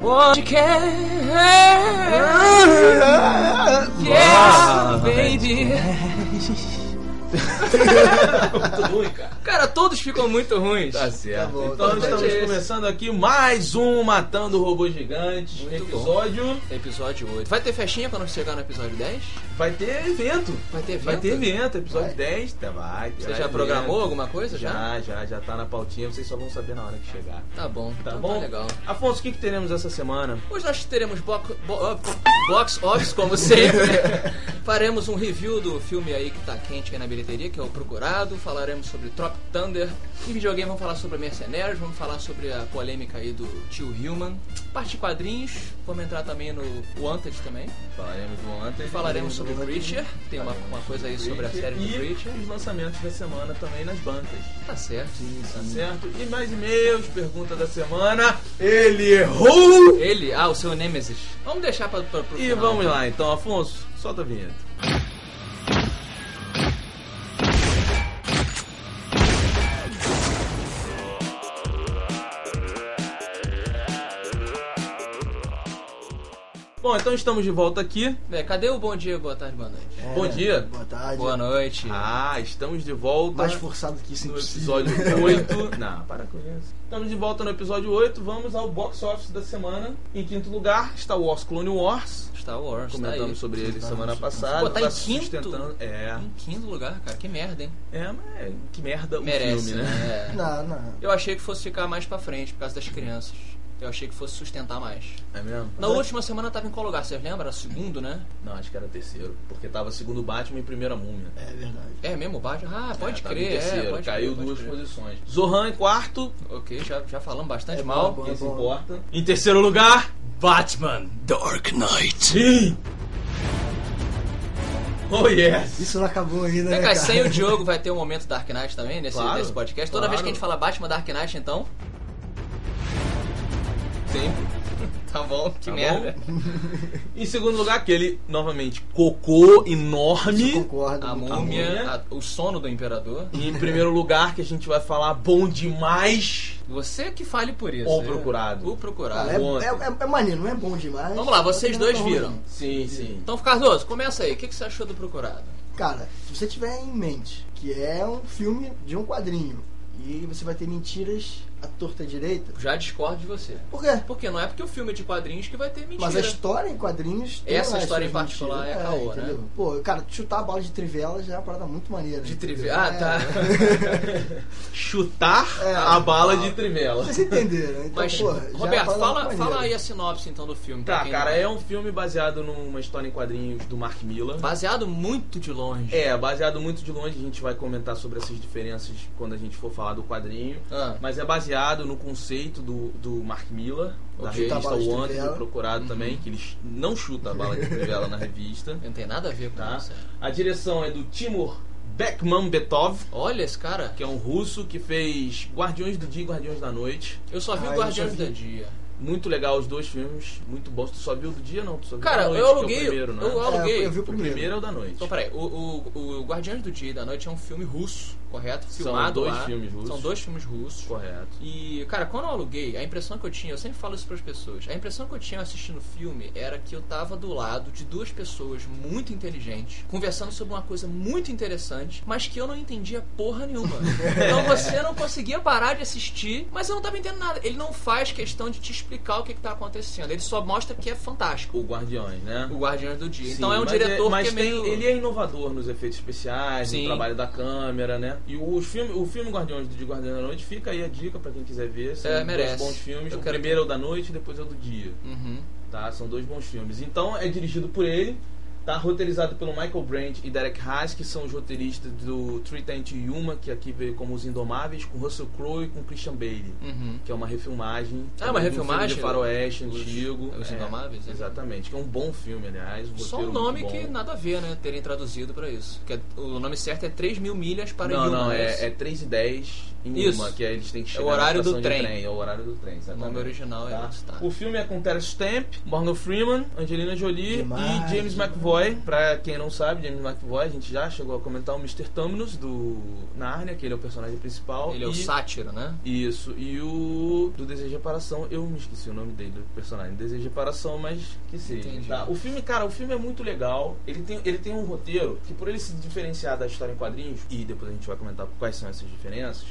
Podcast. Yeah, baby. Muito ruim, cara. Cara, todos ficam muito ruins. Tá certo. Tá bom, então tá estamos bom. começando aqui mais um Matando Robôs Gigantes. Muito episódio. Episódio 8. Vai ter festinha quando chegar no episódio 10? Vai ter evento. Vai ter evento? Vai ter evento. Episódio Vai. 10. Tá, vai. Você já evento. programou alguma coisa já? Já, já, já tá na pautinha. Vocês só vão saber na hora que chegar. Tá bom. Tá então bom? Tá legal. Afonso, o que, que teremos essa semana? Hoje nós teremos bo bo box office, como sempre. Faremos um review do filme aí que tá quente aí na bilheteria, que é o Procurado. Falaremos sobre Trop Thunder. Em videogame vamos falar sobre Mercenários, vamos falar sobre a polêmica aí do Tio Human. Parte de quadrinhos, vamos entrar também no Wanted também. Falaremos do ontem. E falaremos sobre Wanted. Preacher. Tem uma, uma coisa aí sobre a série do e Preacher. os lançamentos da semana também nas bancas. Tá certo. Tá certo? E mais e-mails, pergunta da semana. Ele errou! Ele, ah, o seu Nemesis. Vamos deixar pra, pro E final. vamos lá então, Afonso, solta a vinheta. Bom, então estamos de volta aqui. É, cadê o bom dia, boa tarde, boa noite? É, Bom dia. Boa tarde. Boa noite. Ah, estamos de volta Mais forçado que isso, no episódio 8. Não, para com isso. Estamos de volta no episódio 8. Vamos ao box office da semana. Em quinto lugar, Star Wars Clone Wars. Star Wars, tá. Comentamos sobre ele Tá, semana tá. passada. Pô, tá em Tá quinto? sustentando- É. Em quinto lugar, cara, que merda, hein? É, mas que merda o Merece, filme, né? né? É. Não, não. Eu achei que fosse ficar mais pra frente por causa das crianças. Eu achei que fosse sustentar mais. É mesmo? Na última semana tava em qual lugar? Vocês lembram? Era segundo, né? Não, acho que era terceiro. Porque tava segundo Batman e primeira múmia. É verdade. É mesmo, o Batman? Ah, pode É, tava em crer, terceiro, é, pode Caiu crer, duas pode crer. posições. Zohan em quarto, Ok, já, já falamos bastante É mal. bom, quem é se bom. importa. Em terceiro lugar, Batman Dark Knight. Sim! Oh yes! Isso não acabou ainda, Vem né, cá, cara? sem o Diogo vai ter um momento Dark Knight também nesse, Claro, nesse podcast. Toda claro. vez que a gente fala Batman Dark Knight, então. Sempre. Tá bom, que Tá merda. Em segundo lugar, aquele, novamente, cocô Isso enorme. eu concordo. A múmia, múmia. a- o sono do imperador. E em primeiro lugar, que a gente vai falar bom demais. Você que fale por isso. O Eu- Procurado. O procurado. Ah, é, é, é, é maneiro, não é bom demais. Vamos lá, vocês também dois é viram. ruim. Sim, sim. Então, Cardoso, começa aí. O que, que você achou do procurado? Cara, se você tiver em mente que é um filme de um quadrinho e você vai ter mentiras à torta direita, Já discordo de você. por quê? Porque não é porque o filme é de quadrinhos que vai ter mentira. Mas a história em quadrinhos. tem Essa história em particular mentiras. é caô, né? entendeu? Pô, cara, chutar a bola de trivela já é uma parada muito maneira. De trivela? Ah, tá. É. Chutar É, a bala ah, de trivela. Vocês entenderam? Então, Mas, já é Roberto, fala, fala aí a sinopse então do filme. Tá, cara, não- é um filme baseado numa história em quadrinhos do Mark Miller. Baseado muito de longe. É, baseado muito de longe, a gente vai comentar sobre essas diferenças quando a gente for falar do quadrinho. Ah, Mas é baseado no conceito do, do Mark Miller, da Ok. revista Chuta trivela. do Procurado Uhum. também, que eles não chutam a bala de trivela na revista. não tem nada a ver com Tá? isso. A direção é do Timur Bekmambetov, Olha esse cara. que é um russo que fez Guardiões do Dia e Guardiões da Noite. Eu só vi Ah, o Guardiões do Dia. Muito legal os dois filmes, muito bons. Tu só viu do dia não? Tu só viu Cara, da noite, eu que é o aluguei. primeiro, né? eu aluguei. É, eu vi o O primeiro. primeiro é o da noite. Então, peraí, o, o, o Guardiões do Dia e da Noite é um filme russo, correto? São Filmado dois lá. filmes russos. São dois filmes russos. Correto. E, cara, quando eu aluguei, a impressão que eu tinha, eu sempre falo isso pras pessoas, a impressão que eu tinha assistindo o filme era que eu tava do lado de duas pessoas muito inteligentes, conversando sobre uma coisa muito interessante, mas que eu não entendia porra nenhuma. Então você não conseguia parar de assistir, mas eu não tava entendendo nada. Ele não faz questão de te explicar o que, que tá acontecendo, ele só mostra que é fantástico. O Guardiões, né? O Guardiões do Dia. Sim, então é um diretor mas que é tem- meio. ele é inovador nos efeitos especiais, Sim. no trabalho da câmera, né? E o filme, o filme Guardiões do Dia e Guardiões da Noite fica aí a dica pra quem quiser ver. São É, dois merece. bons filmes. Eu o primeiro é o da noite e depois é o do dia. Uhum. Tá? São dois bons filmes. Então é dirigido por ele. Tá roteirizado pelo Michael Brandt e Derek Haas, que são os roteiristas do Three Ten to Yuma, que aqui veio como Os Indomáveis, com Russell Crowe e com Christian Bale. Uhum. Que é uma refilmagem. Ah, uma um refilmagem? de faroeste Os- antigo. Os É, Indomáveis, né? Exatamente. Que é um bom filme, aliás. Um Só um nome que nada a ver, né? Terem traduzido pra isso. Que é- o nome certo é 3 mil milhas para Não, Yuma, não, né? é, é 3 e 10 em Isso. uma, que aí eles têm que É chegar o horário do de trem. É o horário do trem, O exatamente. nome original é Tá? tá? O filme é com Terence Stamp, Morgan Freeman, Angelina Jolie Demais, e James demais. McVoy. Pra quem não sabe, James McVoy, a gente já chegou a comentar o Mr. Terminus do Narnia, que ele é o personagem principal. Ele é o e... sátiro, né? Isso, e o do Desejo de Reparação, eu me esqueci o nome dele, do personagem, Desejo de Reparação, mas que seja. Entendi. Tá? O filme, cara, o filme é muito legal. Ele tem, ele tem um roteiro que, por ele se diferenciar da história em quadrinhos, e depois a gente vai comentar quais são essas diferenças,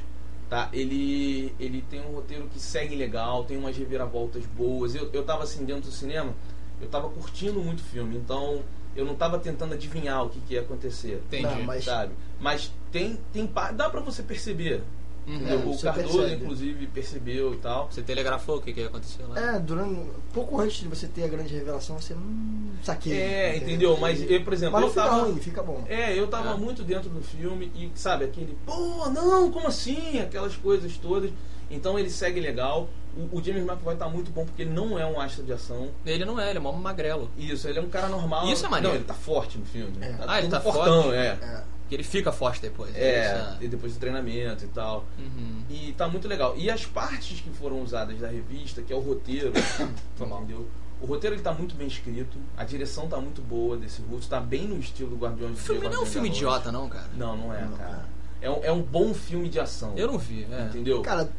tá? Ele, ele tem um roteiro que segue legal, tem umas reviravoltas boas. Eu, eu tava assim dentro do cinema, eu tava curtindo muito o filme, então eu não tava tentando adivinhar o que, que ia acontecer. Entendi. Não, mas- Sabe? Mas tem, tem dá pra você perceber. Uhum. entendeu? É, o você Cardoso, percebe. inclusive, percebeu e tal. Você telegrafou o que, que ia acontecer lá? É, durante. Pouco antes de você ter a grande revelação, você não saquei. É, entendeu? Mas eu, por exemplo, Mas não eu fica tava. ruim, fica bom. É, eu tava É. muito dentro do filme e, sabe, aquele, pô, não, como assim? Aquelas coisas todas. Então ele segue legal. O, o James McAvoy tá muito bom porque ele não é um astro de ação. Ele não é, ele é mó magrelo. Isso, ele é um cara normal. Isso é maneiro. Não, ele tá forte no filme. É. Tá Ah, ele tá fortão, forte? é. É. Que ele fica forte depois. É, Isso, e depois do treinamento e tal. Uhum. E tá muito legal. E as partes que foram usadas da revista, que é o roteiro, entendeu? O roteiro ele tá muito bem escrito, a direção tá muito boa desse russo, tá bem no estilo do Guardiões O do filme não é um filme idiota, não, cara. Não, não é, Não, cara. É um, é um bom filme de ação. Eu não vi, é. Entendeu? Cara,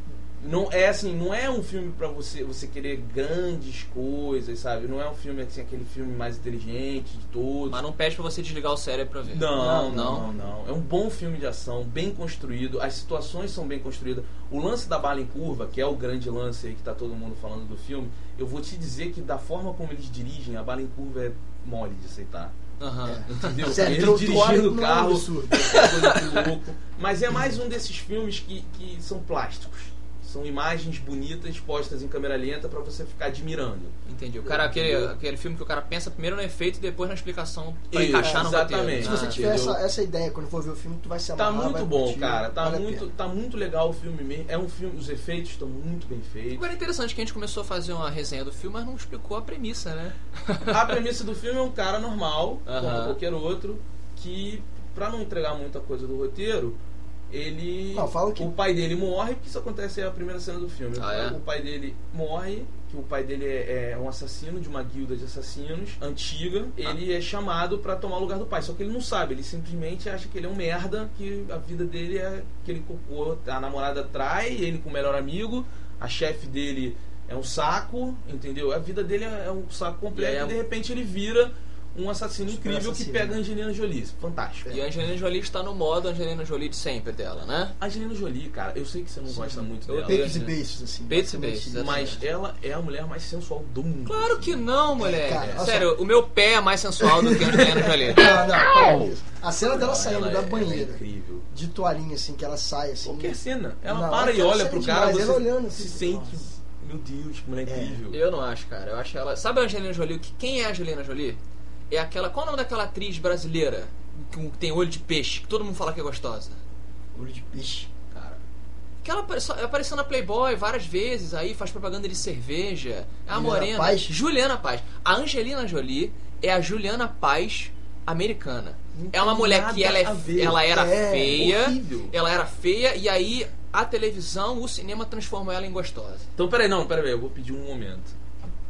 Não é assim, não é um filme pra você você querer grandes coisas, sabe? Não é um filme assim aquele filme mais inteligente de todos. Mas não pede pra você desligar o cérebro pra ver. Não, não. não, não. É um bom filme de ação, bem construído. As situações são bem construídas. O lance da bala em curva, que é o grande lance aí que tá todo mundo falando do filme, eu vou te dizer que da forma como eles dirigem, a bala em curva é mole de aceitar. Aham. É. Entendeu? Sério, Ele trotuar dirigindo o não é carro, é louco. Mas é mais um desses filmes que, que são plásticos. São imagens bonitas postas em câmera lenta pra você ficar admirando. Entendi. O cara, aquele, aquele filme que o cara pensa primeiro no efeito e depois na explicação pra Isso, encaixar no exatamente. roteiro. Se Ah, você tiver entendeu? essa, essa ideia quando for ver o filme, tu vai se Tá amarrar, muito vai bom, curtir, cara. Tá vale muito, tá muito legal o filme mesmo. É um filme, os efeitos estão muito bem feitos. Agora é interessante que a gente começou a fazer uma resenha do filme, mas não explicou a premissa, né? A premissa do filme é um cara normal, como Aham. qualquer outro, que pra não entregar muita coisa do roteiro, ele. Não, fala que- O pai dele morre, porque isso acontece é a primeira cena do filme. Ah, é? O pai dele morre, que o pai dele é, é um assassino de uma guilda de assassinos antiga. Ele é chamado pra tomar o lugar do pai, só que ele não sabe, ele simplesmente acha que ele é um merda, que a vida dele é aquele cocô. A namorada trai ele com o melhor amigo, a chefe dele é um saco, entendeu? A vida dele é é um saco completo E aí e, a- de repente ele vira um assassino Super incrível assassino. que pega a Angelina Jolie. Fantástico. E a Angelina Jolie está no modo Angelina Jolie de sempre dela, né? A Angelina Jolie, cara, eu sei que você não gosta muito Eu dela. Peitos e né? beiços, assim. Peitos e isso. Mas ela é a mulher mais sensual do mundo. Claro que não, moleque. cara, olha Sério, o meu pé é mais sensual do que a Angelina Jolie. Não, não, isso. A cena dela Ela saindo é- da ela é banheira, incrível. de toalhinha, assim, que ela sai, assim. Qualquer cena. Ela Não, para e aquela olha pro cara, ela você olhando assim, se sente. nossa. Meu Deus, que mulher É. incrível. Eu não acho, cara. Eu acho ela. Sabe a Angelina Jolie? Que- Quem é a Angelina Jolie? É aquela. Qual é o nome daquela atriz brasileira que tem olho de peixe? Que todo mundo fala que é gostosa. Olho de peixe. Cara. Que ela apareceu, apareceu na Playboy várias vezes, aí faz propaganda de cerveja. É a Juliana morena. Paz? Juliana Paz. A Angelina Jolie é a Juliana Paz americana. Não é uma mulher que ela, é, ela era É, feia. horrível. Ela era feia e aí a televisão, o cinema transformou ela em gostosa. Então, peraí, não, peraí, eu vou pedir um momento.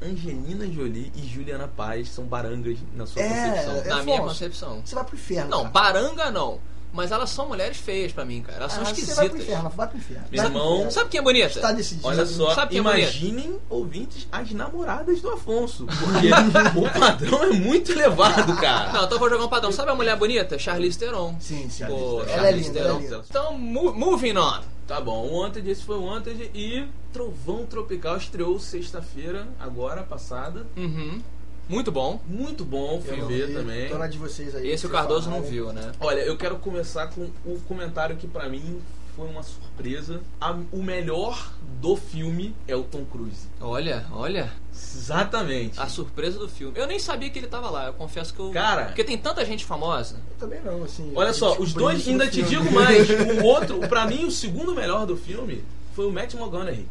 Angelina Jolie e Juliana Paz são barangas na sua É, concepção. é na minha falso. concepção. Você vai pro inferno. Não, cara. baranga não. Mas elas são mulheres feias pra mim, cara. Elas são Ah, Você vai pro esquisitas. inferno, vai pro inferno. Meu irmão, inferno. Sabe quem é bonita? Está decidido. Olha só, Sabe quem é imaginem, ouvintes, as namoradas do Afonso. Porque o padrão é muito elevado, cara. Não, então eu vou jogar um padrão. Sabe a mulher bonita? Charlize Theron. Sim, sim. Pô, ela é Charlize linda, ela é Theron. linda. Então, mo- moving on. Tá bom, o Wanted, esse foi o Wanted e Trovão Tropical estreou sexta-feira, agora passada. Uhum. Muito bom. Muito bom, fui Eu ver vi, também. Tô na de vocês aí. Esse o Cardoso não falaram. viu, né? Olha, eu quero começar com o comentário que pra mim foi uma surpresa. A- o melhor do filme é o Tom Cruise. Olha, olha. Exatamente. A surpresa do filme. Eu nem sabia que ele tava lá. Eu confesso que eu. Cara. Porque tem tanta gente famosa. Eu também não, assim. Olha só, descobri os dois, ainda te filme. digo mais, o outro, pra mim, o segundo melhor do filme foi o Matt McConaughey.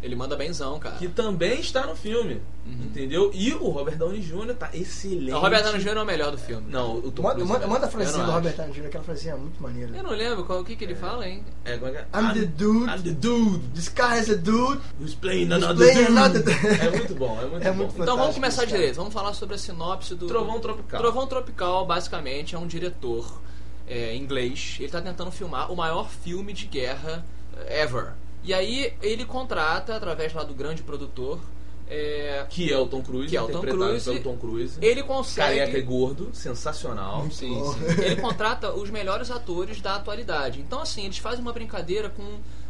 Ele manda benzão, cara. que também está no filme. Uhum. Entendeu? E o Robert Downey Jr. tá excelente. O Robert Downey Jr. é o melhor do filme. Não, o Tom Manda, Cruise manda, é- manda a frasinha do. Robert Downey Jr., aquela frasinha é muito maneira. Eu não lembro qual, o que, que ele fala, hein? É, como é que é? I'm the dude. I'm the dude This guy is a dude. who's playing another playing dude. another. É muito bom, é muito É bom. muito Então vamos começar cara. direito. Vamos falar sobre a sinopse do. Trovão Tropical. Trovão Tropical, basicamente, é um diretor é, inglês. Ele tá tentando filmar o maior filme de guerra eh, ever. E aí ele contrata, através lá do grande produtor, é, Que é o Tom Cruise, Que é o Tom interpretado Cruise. pelo Tom Cruise. ele Careca e consegue. gordo, sensacional. Sim, sim. Ele contrata os melhores atores da atualidade. Então, assim, eles fazem uma brincadeira com,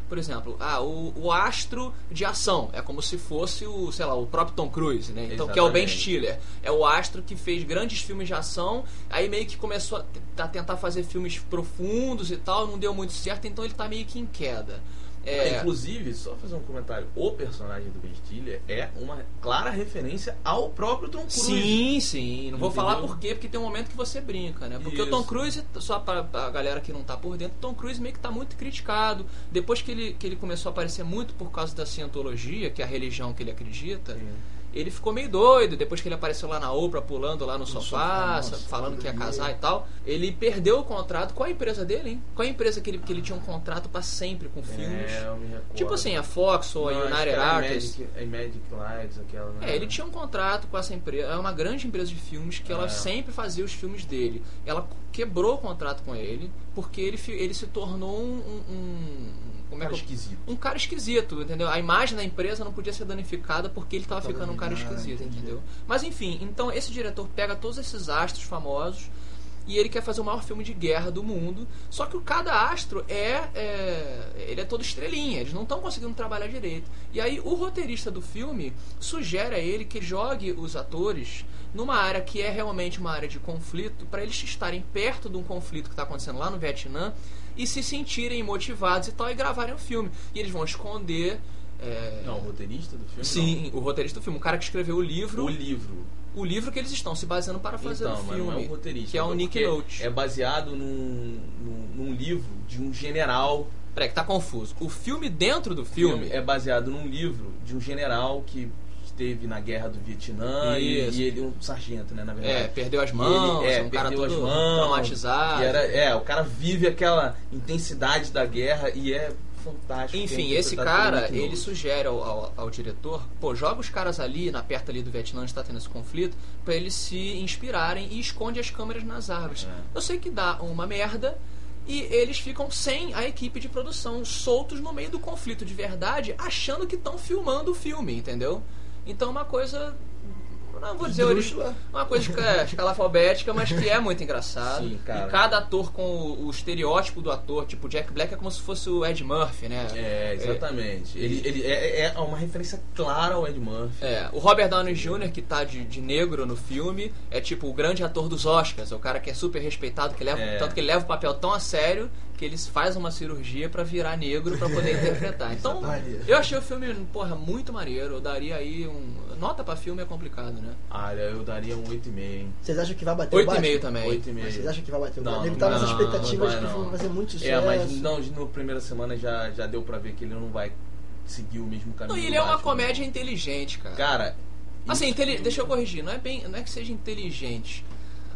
por exemplo, ah, o, o astro de ação. É como se fosse o, sei lá, o próprio Tom Cruise, né? Então, que é o Ben. Stiller. É o astro que fez grandes filmes de ação, aí meio que começou a, a tentar fazer filmes profundos e tal, não deu muito certo, então ele tá meio que em queda. É, É, inclusive, só fazer um comentário, o personagem do Ben Stiller é uma clara referência ao próprio Tom Cruise. Sim, sim. Não vou Entendeu? falar por quê, porque tem um momento que você brinca, né? Porque o Tom Isso. Cruise, só pra, pra galera que não tá por dentro, o Tom Cruise meio que tá muito criticado. Depois que ele, que ele começou a aparecer muito por causa da cientologia, que é a religião que ele acredita. Ele ficou meio doido. Depois que ele apareceu lá na Oprah, pulando lá no, sofá, sofá, nossa, falando que ia casar e tal, ele perdeu o contrato. Qual a empresa dele, hein? Qual a empresa que ele, que ele tinha um contrato pra sempre com filmes? É, eu me recordo. Tipo assim, a Fox ou a Não, United Artists. É Magic Lights, aquela. né? É, ele tinha um contrato com essa empresa, é uma grande empresa de filmes que ela É. sempre fazia os filmes dele. Ela quebrou o contrato com ele porque ele, ele se tornou um, um- como é Cara esquisito. um cara esquisito, entendeu? A imagem da empresa não podia ser danificada porque ele estava Tava ficando um cara esquisito, entendi. entendeu? Mas enfim, então esse diretor pega todos esses astros famosos e ele quer fazer o maior filme de guerra do mundo. Só que o cada astro é, é- ele é todo estrelinha, eles não estão conseguindo trabalhar direito. E aí o roteirista do filme sugere a ele que jogue os atores numa área que é realmente uma área de conflito, para eles estarem perto de um conflito que está acontecendo lá no Vietnã e se sentirem motivados e tal e gravarem o filme. E eles vão esconder é, Não, o roteirista do filme. Sim, o roteirista do filme, o cara que escreveu o livro, não. O livro. o livro que eles estão se baseando para fazer então, o filme, não é o roteirista. que é o Nick porque Note. É baseado num, num, num livro de um general. Peraí, que tá confuso. O filme dentro do filme é baseado num livro de um general que esteve na guerra do Vietnã e, e ele um sargento, né, na verdade. é, perdeu as mãos, ele, é, um cara todo as mãos, traumatizado. Era, é, o cara vive aquela intensidade da guerra e é fantástico. Enfim, esse cara, ele sugere ao, ao, ao diretor, pô, joga os caras ali, na perto ali do Vietnã, onde está tendo esse conflito, pra eles se inspirarem e esconde as câmeras nas árvores. É. Eu sei que dá uma merda e eles ficam sem a equipe de produção, soltos no meio do conflito de verdade, achando que estão filmando o filme, entendeu? Então uma coisa. Não vou dizer Esdrúxula. origi- uma coisa que é escala alfabética, mas que é muito engraçado. Sim, cara. E cada ator com o, o estereótipo do ator, tipo Jack Black é como se fosse o Ed Murphy, né? É, exatamente. Ele, ele é, é uma referência clara ao Ed Murphy. É, o Robert Downey Jr., que tá de, de negro no filme, é tipo o grande ator dos Oscars, é o cara que é super respeitado, que leva, É. tanto que ele leva o papel tão a sério que ele faz uma cirurgia pra virar negro pra poder interpretar. Então, Exatamente. eu achei o filme, porra, muito maneiro. Eu daria aí um. Nota pra filme é complicado, né? Olha, eu daria um 8,5, hein? Vocês acham que vai bater Oito o e Batman? meio também. 8,5. Mas Vocês acham que vai bater o Não, Batman? Ele tá vai, nessa não, expectativa não de que vai, o filme vai fazer muito sucesso. É, mas não, no primeira semana já, já deu pra ver que ele não vai seguir o mesmo caminho. Não, e do ele é uma Batman. comédia inteligente, cara. Cara. Assim, isso- deixa eu corrigir, não é bem, não é que seja inteligente.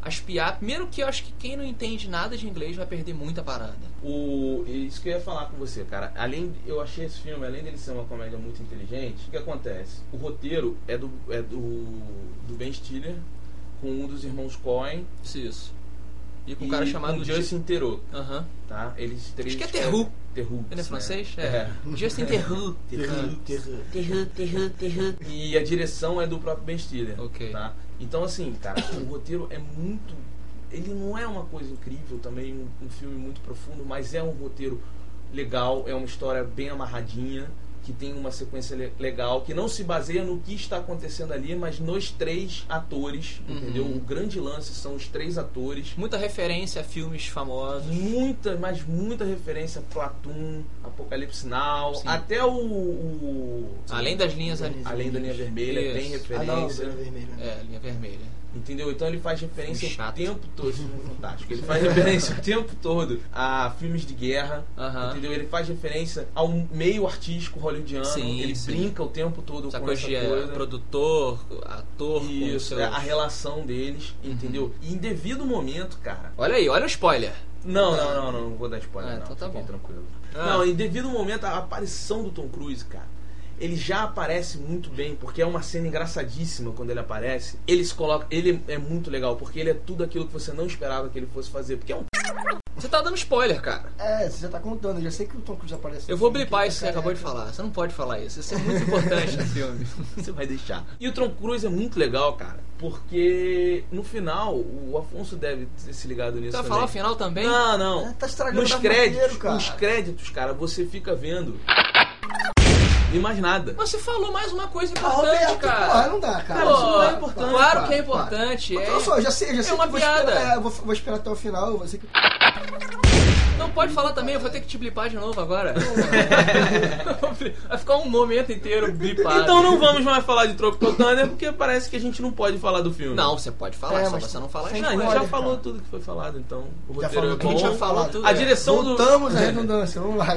As piadas, primeiro que eu acho que quem não entende nada de inglês vai perder muita parada. O, isso que eu ia falar com você, cara. Além, eu achei esse filme, além dele ser uma comédia muito inteligente, o que acontece? O roteiro é do, é do, do Ben Stiller com um dos irmãos Coen Isso. E com um cara chamado com Justin Theroux, Aham. tá? Eles três. Acho que é Theroux. Theroux. Ele é né? francês? É. Justin Theroux. Terrível, terrível. Theroux, Theroux, Theroux. E a direção é do próprio Ben Stiller. Ok. Tá? Então, assim, cara, o roteiro é muito. Ele não é uma coisa incrível também, um, um filme muito profundo, mas é um roteiro legal, é uma história bem amarradinha, que tem uma sequência le- legal, que não se baseia no que está acontecendo ali, mas nos três atores, Uhum. entendeu? O grande lance são os três atores. Muita referência a filmes famosos. Muita, mas muita referência a Platum, Apocalipse Now, Sim. até o, o- Além das linhas ali. Além da linha vermelha, tem Isso. Ah, não, referência. Vermelho. né? É, linha vermelha. Entendeu? Então ele faz referência o tempo todo. Fantástico. Ele faz referência o tempo todo a filmes de guerra. Entendeu? Ele faz referência ao meio artístico hollywoodiano. Sim, ele sim. brinca o tempo todo Essa com essa é, coisa. produtor, ator, Isso, seus- é a relação deles, Uhum. entendeu? E em devido momento, cara. Olha aí, olha o spoiler. Não, não, não, não, não vou dar spoiler, Ah, não. então tá bom. tranquilo. Ah. Não, em devido momento, a aparição do Tom Cruise, cara. Ele já aparece muito bem, porque é uma cena engraçadíssima quando ele aparece. Ele se coloca. Ele é muito legal, porque ele é tudo aquilo que você não esperava que ele fosse fazer. Porque é um. Você tá dando spoiler, cara. É, você já tá contando, eu já sei que o Tom Cruise aparece. Eu no vou filme, blipar isso que você acabou de careca. falar. Você não pode falar isso. Isso é muito importante no filme. Você vai deixar. E o Tom Cruise é muito legal, cara. Porque no final, o Afonso deve ter se ligado nisso. Você vai também. falar o final também? Não, não. É, tá estragando Nos o créditos, cara. nos créditos, cara, você fica vendo. E mais nada. Você falou mais uma coisa Ah, importante, Roberto, cara. porra, não dá, cara. Cara, isso não é Para, importante. para, Claro para, que é para. importante. Mas É... olha só, já sei, já sei uma que vou piada. Esperar, é, eu vou, vou esperar até o final, vou ser que... Não pode falar também, eu vou ter que te blipar de novo agora. Vai ficar um momento inteiro blipado. Então não vamos mais falar de Tropical Thunder porque parece que a gente não pode falar do filme. Não, você pode falar, É, só você não fala Não, a gente já falou cara. tudo que foi falado, então. O Já roteiro falou é bom. já falou tudo. A direção do. Voltamos à redundância, vamos lá.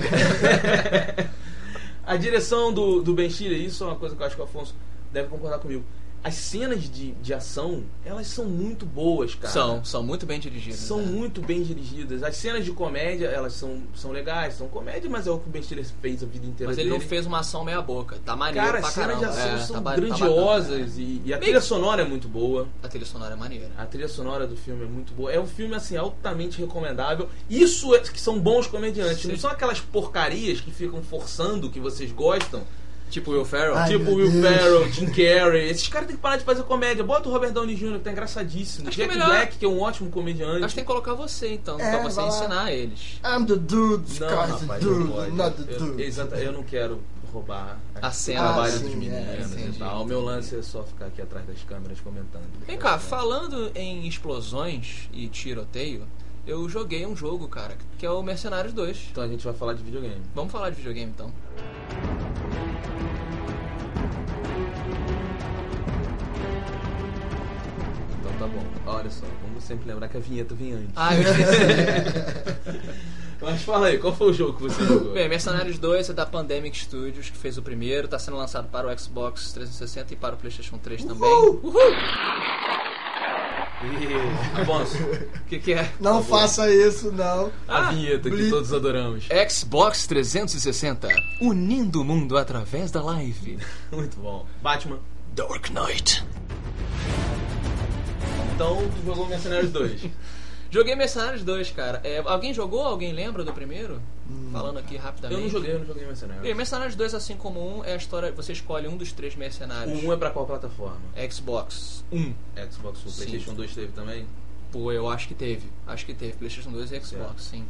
A direção do, do Ben Stiller, isso é uma coisa que eu acho que o Afonso deve concordar comigo. As cenas de, de ação, elas são muito boas, cara. São, são muito bem dirigidos. São né? muito bem dirigidas. As cenas de comédia, elas são, são legais, são comédia, mas é o que o Ben Stiller fez a vida inteira Mas ele não dele. fez uma ação meia boca. Tá maneiro Cara, pra as cenas caramba. de ação É, são tá tá grandiosas bacana. e, e a Meio trilha sonora é muito boa. A trilha sonora é maneira. A trilha sonora do filme é muito boa. É um filme, assim, altamente recomendável. Isso é que são bons comediantes. Sim. Não são aquelas porcarias que ficam forçando que vocês gostam. Tipo Will Ferrell. Ai, tipo Will Deus. Ferrell, Jim Carrey. Esses caras têm que parar de fazer comédia. Bota o Robert Downey Jr., que tá engraçadíssimo. Acho que é Jack Black, que é um ótimo comediante. Acho que tem que colocar você então, É, pra você ensinar eles. I'm the dude, Não, the rapaz, não dude, not the Eu, dude. exata, eu não quero roubar A cena. trabalho Ah, dos sim, meninos é, e tal. O meu lance é só ficar aqui atrás das câmeras comentando. Vem cá, falando em explosões e tiroteio, eu joguei um jogo, cara, que é o Mercenários 2. Então a gente vai falar de videogame. Vamos falar de videogame então. Tá bom. Olha só, vamos sempre lembrar que a vinheta vem antes. Ah, eu esqueci. Mas fala aí, qual foi o jogo que você jogou? Bem, Mercenários 2 é da Pandemic Studios, que fez o primeiro, tá sendo lançado para o Xbox 360 e para o PlayStation 3 também. Uhul! Ih, Afonso, O que, que é? Não faça isso, não. a vinheta que todos adoramos. Xbox 360, unindo o mundo através da live. Muito bom. Batman. Dark Knight. Então, tu jogou Mercenários 2. Joguei Mercenários 2, cara. É, alguém jogou? Alguém lembra do primeiro? Falando aqui rapidamente. Eu não joguei, eu não joguei Mercenários. Bem, Mercenários 2, assim como um, é a história. Você escolhe um dos três O mercenários. 1 é pra qual plataforma? Xbox 1. Xbox One. Sim. PlayStation 2 teve também? Pô, eu acho que teve. Acho que teve. PlayStation 2 e Xbox, sim.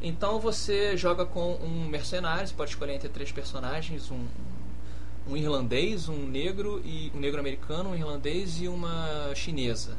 Então você joga com um mercenário, você pode escolher entre três personagens, um, um irlandês, um negro e um negro americano, um irlandês e uma chinesa.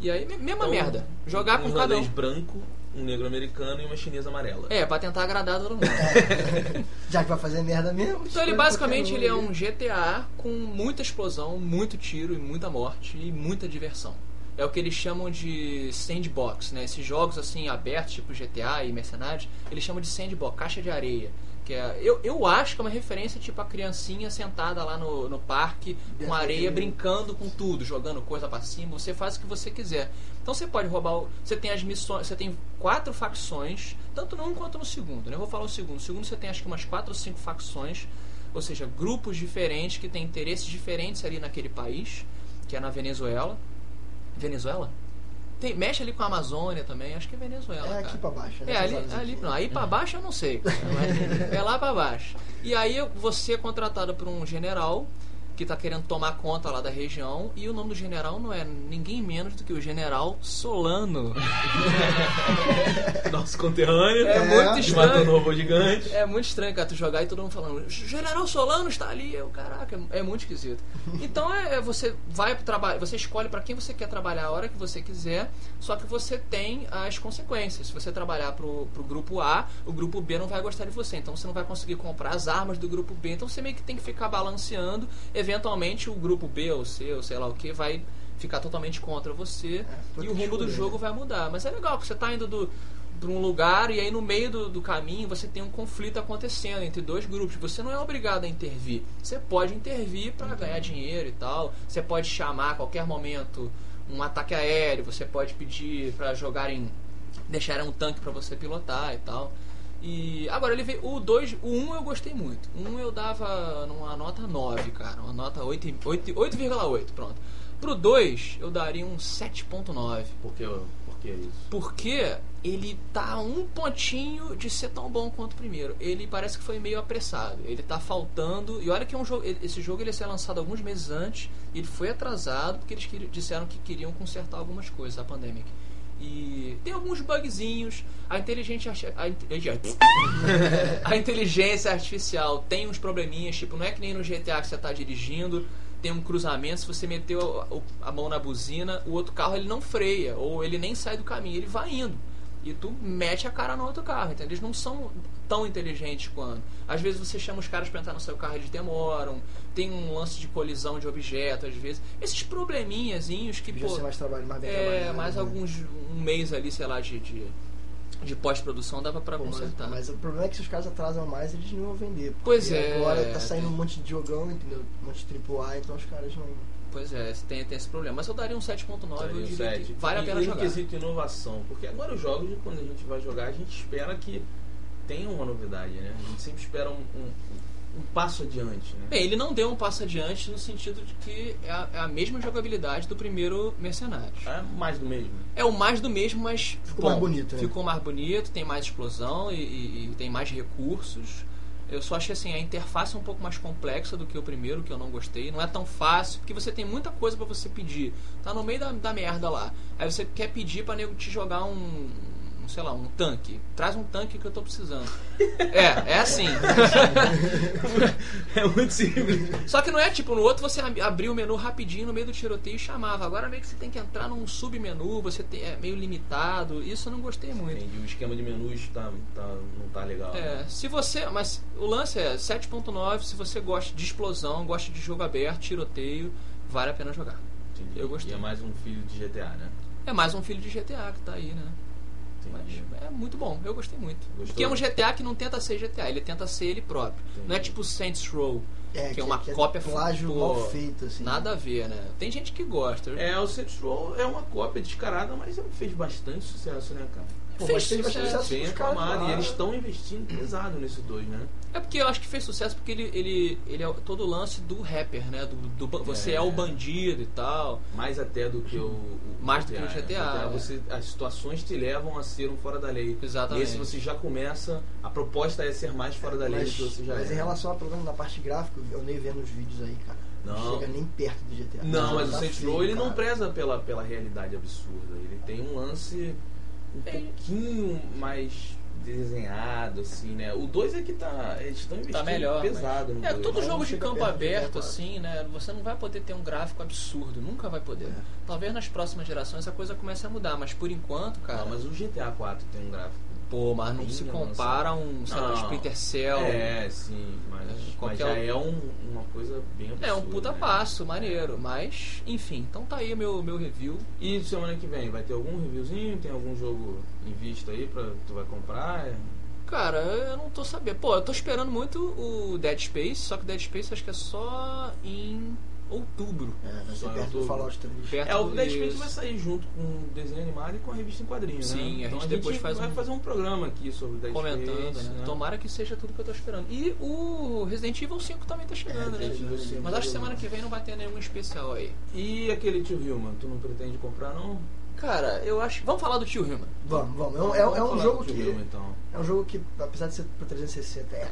E aí, me- mesma Então, merda. Jogar um com cada irlandês um. branco, um negro americano e uma chinesa amarela. É, pra tentar agradar todo mundo. Já que vai fazer merda mesmo. Então ele basicamente ele é um GTA com muita explosão, muito tiro e muita morte e muita diversão. É o que eles chamam de sandbox, né? Esses jogos assim abertos, tipo GTA e Mercenários, eles chamam de sandbox, caixa de areia. Que é, eu, eu acho que é uma referência tipo a criancinha sentada lá no, no parque com areia, brincando com tudo, jogando coisa pra cima. Você faz o que você quiser. Então você pode roubar. o- Você tem as missões. Você tem quatro facções, tanto no um quanto no segundo. Né? Eu vou falar o segundo. No segundo você tem acho que umas quatro ou cinco facções, ou seja, grupos diferentes que têm interesses diferentes ali naquele país, que é na Venezuela. Venezuela? Tem, mexe ali com a Amazônia também, acho que é Venezuela. É cara. aqui pra baixo. né? É, ali, ali não. Aí pra baixo eu não sei. É lá pra baixo. E aí você é contratado por um general que tá querendo tomar conta lá da região e o nome do general não é ninguém menos do que o general Solano. Nosso conterrâneo. É muito estranho. Matou o robô gigante. É muito estranho, cara, tu jogar e todo mundo falando, General Solano está ali, eu, caraca, é muito esquisito. Então é, é, você vai pro trabalho, você escolhe pra quem você quer trabalhar a hora que você quiser, só que você tem as consequências. Se você trabalhar pro, pro grupo A, o grupo B não vai gostar de você, então você não vai conseguir comprar as armas do grupo B, então você meio que tem que ficar balanceando, eventualmente o grupo B ou C ou sei lá o que vai ficar totalmente contra você foi e o rumo do escolher, jogo né? vai mudar. Mas é legal, porque você tá indo do, pra um lugar e aí no meio do, do caminho você tem um conflito acontecendo entre dois grupos. Você não é obrigado a intervir. Você pode intervir para ganhar dinheiro e tal. Você pode chamar a qualquer momento um ataque aéreo. Você pode pedir para jogarem, deixarem um tanque para você pilotar e tal. E agora ele veio. O 2, o 1 um eu gostei muito. O 1 um eu dava uma nota 9, cara. Uma nota 8 8 8,8, pronto. Pro 2 eu daria um 7.9. Por que, por que isso? Porque ele tá um pontinho de ser tão bom quanto o primeiro. Ele parece que foi meio apressado. Ele tá faltando. E olha que é um jogo, esse jogo ele ia ser lançado alguns meses antes. Ele foi atrasado porque eles disseram que queriam consertar algumas coisas, a Pandemic. E tem alguns bugzinhos. A inteligência a, inte- a inteligência artificial tem uns probleminhas, tipo, não é que nem no GTA que você tá dirigindo, tem um cruzamento, se você meteu a, a mão na buzina, o outro carro ele não freia, ou ele nem sai do caminho, ele vai indo. E tu mete a cara no outro carro, entendeu? Eles não são tão inteligentes quanto. Às vezes você chama os caras pra entrar no seu carro, eles demoram. Tem um lance de colisão de objeto, às vezes. Esses probleminhazinhos que, Podia pô, ser mais trabalho, mais bem é, trabalhado, mais né? alguns um mês ali, sei lá, de, de, de pós-produção dava mas, consertar. mas o problema é que se os caras atrasam mais, eles não vão vender. Pois é, Agora tá saindo tem- um monte de jogão, entendeu? Um monte de AAA, então os caras não. Pois é, tem, tem esse problema. Mas eu daria um 7.9, eu diria que sete. vale a E- pena e jogar. no quesito inovação, porque agora os jogos, quando a gente vai jogar, a gente espera que tenha uma novidade, né? A gente sempre espera um, um- um passo adiante, né? Bem, ele não deu um passo adiante no sentido de que é a, é a mesma jogabilidade do primeiro Mercenários. É mais do mesmo. É o mais do mesmo, mas Ficou bom, mais bonito, né? Ficou mais bonito, tem mais explosão e, e- e tem mais recursos. Eu só achei assim, a interface é um pouco mais complexa do que o primeiro, que eu não gostei. Não é tão fácil, porque você tem muita coisa pra você pedir. Tá no meio da, da merda lá. Aí você quer pedir pra nego te jogar um, sei lá, um tanque. Traz um tanque que eu tô precisando. É, é assim. É muito simples. Só que não é tipo, no outro você ab- abria o menu rapidinho no meio do tiroteio e chamava. Agora meio que você tem que entrar num submenu, você tem, é meio limitado. Isso eu não gostei muito. Entendi. O esquema de menus tá, tá- não tá legal. É, se você. Mas o lance é 7.9, se você gosta de explosão, gosta de jogo aberto, tiroteio, vale a pena jogar. Entendi. Eu gostei. E é mais um filho de GTA, né? É mais um filho de GTA que tá aí, né? Entendi. Mas é muito bom, eu gostei muito. Gostou? Porque é um GTA que não tenta ser GTA, ele tenta ser ele próprio. Entendi. Não é tipo Saints Row, É, que é uma cópia plágio pô, mal feito, assim. Nada a ver, né? Tem gente que gosta. É, o Saints Row é uma cópia descarada, mas ele fez bastante sucesso, né, cara? Pô, Fez mas fez sucesso. Bem aclamado. lá. E eles estão investindo pesado nesse dois, né? É porque eu acho que fez sucesso porque ele, ele, ele é todo o lance do rapper, né? Do, do você é. É. o bandido e tal. Mais até do que o, o Mais do que o né? GTA, é. você, as situações te levam a ser um fora da lei. Exatamente. Nesse você já começa, a proposta é ser mais fora da lei Mas, do que você já mas é. em relação ao problema da parte gráfica, eu nem vendo os vídeos aí, cara. Não. chega nem perto do GTA. Não, mas tá o Saints feio, Row ele não cara. preza pela, pela realidade absurda. Ele tem um lance um É. pouquinho mais desenhado, assim, né? O 2 é que tá. Eles estão investindo Tá melhor. pesado mas- no É, dois. todo jogo de campo aberto, assim, né? Você não vai poder ter um gráfico absurdo. Nunca vai poder. É. Talvez nas próximas gerações a coisa comece a mudar, mas por enquanto, cara. Não, mas o GTA 4 tem um gráfico. Pô, mas não se compara a um, sei lá, um Não. Splinter Cell. É, sim, mas, É, mas já é um- uma coisa bem absurda. É um puta né? passo, maneiro. Mas, enfim, então tá aí meu, meu review. E semana que vem, vai ter algum reviewzinho? Tem algum jogo em vista aí pra tu vai comprar? É. Cara, eu não tô sabendo. Pô, eu tô esperando muito o Dead Space, só que o Dead Space acho que é só em outubro. É, vai ser Só perto eu do Fallout 3. Perto É, o Dead Space vai sair junto com o desenho animado e com a revista em quadrinhos, Sim, né? a Então gente depois faz vai um- fazer um programa aqui sobre o Dead comentando, Space, né? Tomara que seja tudo que eu tô esperando. E o Resident Evil 5 também tá chegando, É, né? Resident Evil 5. Mas acho que semana que vem não vai ter nenhum especial aí. E aquele tio Hillman, tu não pretende comprar não? Cara, eu acho. Vamos falar do tio Human. Vamos, vamos. É um, é, um- é Vamos falar jogo do tio que. Então. É um jogo que, apesar de ser pra 360, é.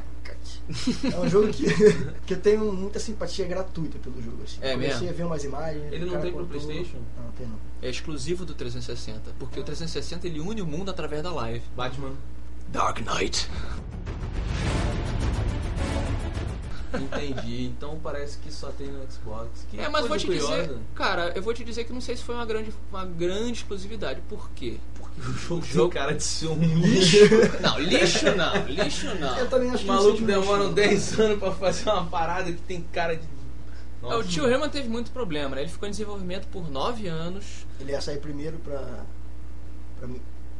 É um jogo que, que eu tenho muita simpatia gratuita pelo jogo. Assim. É Comecei mesmo? a ver umas imagens. Ele o não cara tem pro contou- PlayStation? Não, tem não. É exclusivo do 360. Porque o 360 ele une o mundo através da live. Batman. Dark Knight. Entendi. Então parece que só tem no Xbox. Que É, mas vou te curiosa. dizer. Cara, eu vou te dizer que não sei se foi uma grande, uma grande exclusividade. Por quê? O jogo, jogo- tem cara de ser um lixo. Não, lixo não, lixo não. Eu também acho Os que não malucos demoram lixo. 10 anos pra fazer uma parada que tem cara de É, o tio Herman teve muito problema, né? Ele ficou em desenvolvimento por nove anos. Ele ia sair primeiro pra, pra,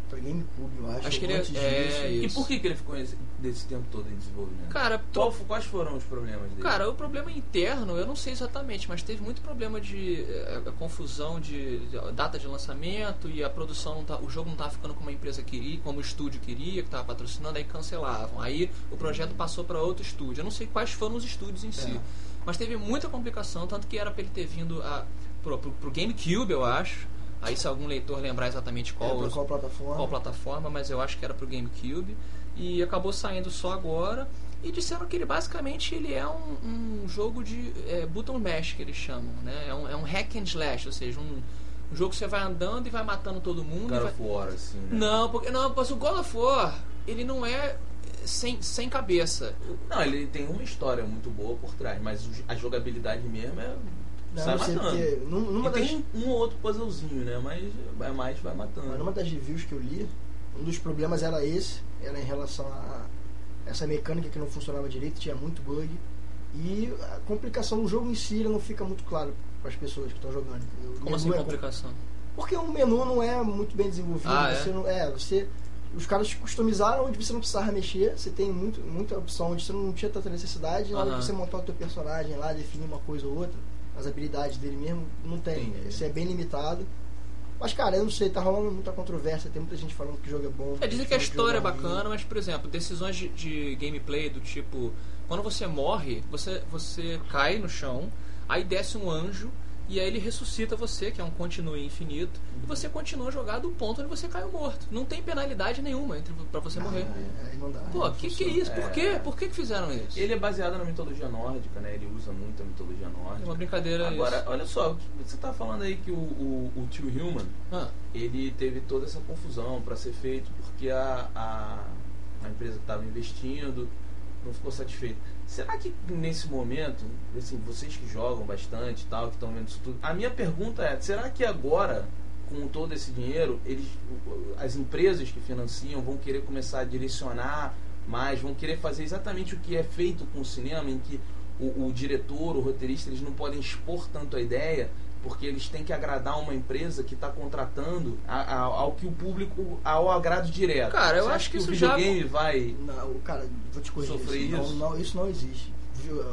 pra GameCube, eu acho. Acho que ele antes é- disso. é E isso. por que, que ele ficou esse, desse tempo todo em desenvolvimento? Cara, Qual- quais foram os problemas dele? Cara, o problema interno, eu não sei exatamente, mas teve muito problema de eh, confusão de, de data de lançamento e a produção, não tá, o jogo não estava ficando como a empresa queria, como o estúdio queria, que estava patrocinando, aí cancelavam. Aí o projeto passou para outro estúdio. Eu não sei quais foram os estúdios em si, É. mas teve muita complicação, tanto que era para ele ter vindo a, pro, pro, pro GameCube, eu acho. Aí se algum leitor lembrar exatamente É, qual, pra qual plataforma? qual plataforma, mas eu acho que era pro GameCube e acabou saindo só agora. E disseram que ele basicamente ele é um, um jogo de é, button mash que eles chamam, né? É um, é um hack and slash, ou seja, um, um jogo que você vai andando e vai matando todo mundo. e God vai... of War, assim, né? Não, porque não, mas o God of War ele não é sem, sem cabeça. Não, ele tem uma história muito boa por trás, mas a jogabilidade mesmo é. Não, sai matando. porque num- numa e das, tem um ou outro puzzlezinho, né? Mas é mais vai matando. mas numa das reviews que eu li, um dos problemas era esse, era em relação a essa mecânica que não funcionava direito, tinha muito bug. E a complicação do jogo em si não fica muito claro para as pessoas que estão jogando. O Como assim é complicação? Porque o menu não é muito bem desenvolvido. Ah, é? você não, é, você. Os caras customizaram onde você não precisava mexer, você tem muito, muita opção onde você não tinha tanta necessidade. Na hora Aham. de você montar o teu personagem lá, definir uma coisa ou outra, as habilidades dele mesmo, não tem. Entendi. Isso é bem limitado. Mas, cara, eu não sei, tá rolando muita controvérsia, tem muita gente falando que o jogo é bom. É, dizem que a história é o jogo ruim. bacana, mas, por exemplo, decisões de, de gameplay do tipo. Quando você morre, você, você cai no chão, aí desce um anjo e aí ele ressuscita você, que é um continue infinito, e você continua a jogar do ponto onde você caiu morto. Não tem penalidade nenhuma entre pra você Ah, morrer. é, aí não dá. Pô, não que que é isso? Por É. quê? Por que que fizeram isso? Ele é baseado na mitologia nórdica, né? Ele usa muito a mitologia É nórdica. uma brincadeira Agora, isso. olha só, você tá falando aí que o, o, o Tio Human, Ah, ele teve toda essa confusão para ser feito porque a, a, a empresa que estava investindo não ficou satisfeita. Será que nesse momento, assim, vocês que jogam bastante tal, que estão vendo isso tudo, a minha pergunta é, será que agora, com todo esse dinheiro, eles, as empresas que financiam vão querer começar a direcionar mais, vão querer fazer exatamente o que é feito com o cinema, em que o, o diretor, o roteirista, eles não podem expor tanto a ideia, porque eles têm que agradar uma empresa que está contratando a- a- ao que o público, ao agrado direto. Cara, eu Você acho que o isso já- videogame vai... Não, cara, vou te corrigir. Sofrer isso. Não, isso? não, isso não existe. Viu,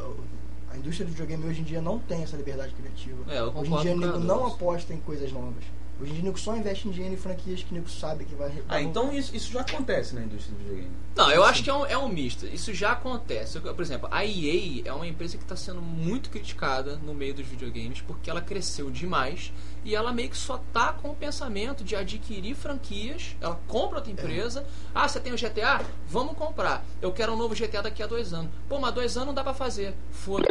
A indústria do videogame hoje em dia não tem essa liberdade criativa. É, eu hoje em dia o o nego não aposta em coisas novas. Hoje em dia nego só investe em dinheiro em franquias que o nego sabe que vai... Ah, então isso, isso já acontece na indústria do videogame. Não, eu acho que é um, é um misto. Isso já acontece. Por exemplo, a EA é uma empresa que está sendo muito criticada no meio dos videogames porque ela cresceu demais e ela meio que só tá com o pensamento de adquirir franquias. Ela compra outra empresa. Ah, você tem o GTA? Vamos comprar. Eu quero um novo GTA daqui a dois anos. Pô, mas dois anos não dá pra fazer. Foda.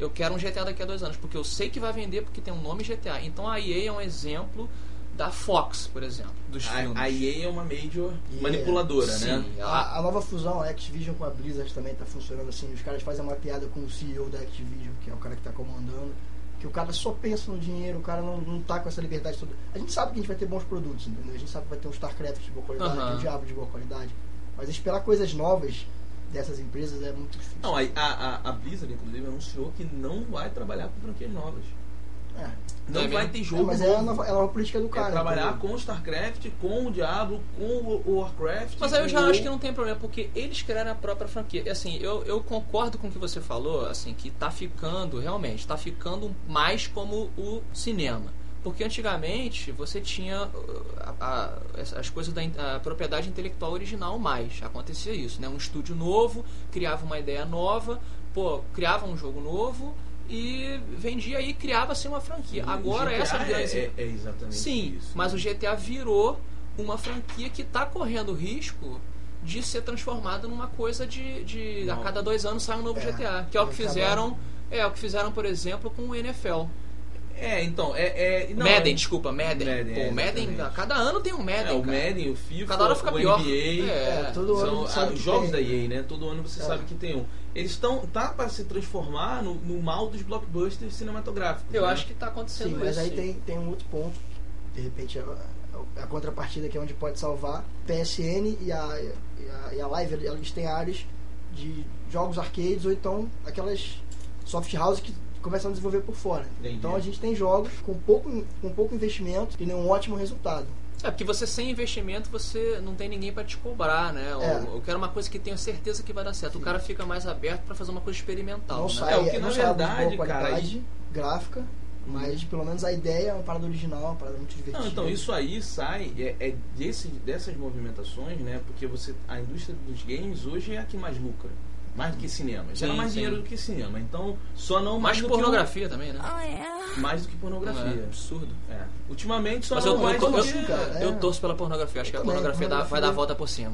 Eu quero um GTA daqui a dois anos porque eu sei que vai vender porque tem um nome GTA. Então a EA é um exemplo da Fox, por exemplo, dos filmes. A, a EA é uma major E- manipuladora, Sim, né? A, a nova fusão, a Activision com a Blizzard também tá funcionando assim. Os caras fazem uma piada com o CEO da Activision, que é o cara que tá comandando. Que o cara só pensa no dinheiro, o cara não, não tá com essa liberdade toda. A gente sabe que a gente vai ter bons produtos, entendeu? A gente sabe que vai ter um StarCraft de boa qualidade, um Diablo de boa qualidade. Mas esperar coisas novas dessas empresas é muito difícil. Não, a, a, a Blizzard, inclusive, anunciou que não vai trabalhar com franquias novas. É. Não É vai ter É, jogo mas é a, nova, é a nova política do cara. é trabalhar entendeu? com o StarCraft, com o Diablo, com o Warcraft. Mas aí eu com já o- acho que não tem problema, porque eles criaram a própria franquia. E, Assim, eu, eu concordo com o que você falou, assim, que tá ficando, realmente, tá ficando mais como o cinema. Porque antigamente você tinha uh, a- a- as coisas da propriedade intelectual original mais. Acontecia isso, né? Um estúdio novo, criava uma ideia nova, pô, criava um jogo novo e vendia e criava-se uma franquia. O Agora GTA essas é, grandes é, é exatamente Sim, isso. mas o GTA virou uma franquia que está correndo risco de ser transformada numa coisa de, de a cada dois anos sai um novo É, GTA, que é o que fizeram, é o que fizeram, por exemplo, com o NFL. É, então, é. é não, Madden, é- desculpa, Madden. Madden, Pô, é, Madden, a cada ano tem um Madden. É, o cara. Madden, o FIFA, Cada hora fica o pior. NBA. É. É, todo São ano ah, sabe os jogos tem. da EA, né? Todo ano você É. sabe que tem um. Eles estão. Tá para se transformar no, no mal dos blockbusters cinematográficos. Eu né? acho que está acontecendo Sim, mas isso. aí sim. tem, tem um outro ponto. De repente, a, a contrapartida que é onde pode salvar. PSN e a, e a, e a Live, eles têm áreas de jogos arcades ou então aquelas soft house que começam a desenvolver por fora. Entendi. Então a gente tem jogos com pouco, com pouco investimento e um ótimo resultado. É, porque você sem investimento, você não tem ninguém pra te cobrar, né? É. Eu quero uma coisa que tenho certeza que vai dar certo. O Sim. cara fica mais aberto pra fazer uma coisa experimental, não né? sai, É, o que não na sai algo de boa verdade, cara, qualidade gráfica, mas pelo menos a ideia é uma parada original, uma parada muito divertida. Não, então isso aí sai é, é desse, dessas movimentações, né? Porque você a indústria dos games hoje é a que mais lucra. Mais do que cinema. Gera Sim, mais sim. dinheiro do que cinema. Então, só não mais, Mais do pornografia também, né? Oh, yeah. que o- mais do que É, pornografia. absurdo. É. Ultimamente só Mas não eu, mais eu, eu, que... cara, é. eu torço pela pornografia. Acho que a também, pornografia dá- vai pornografia- dar a volta por cima.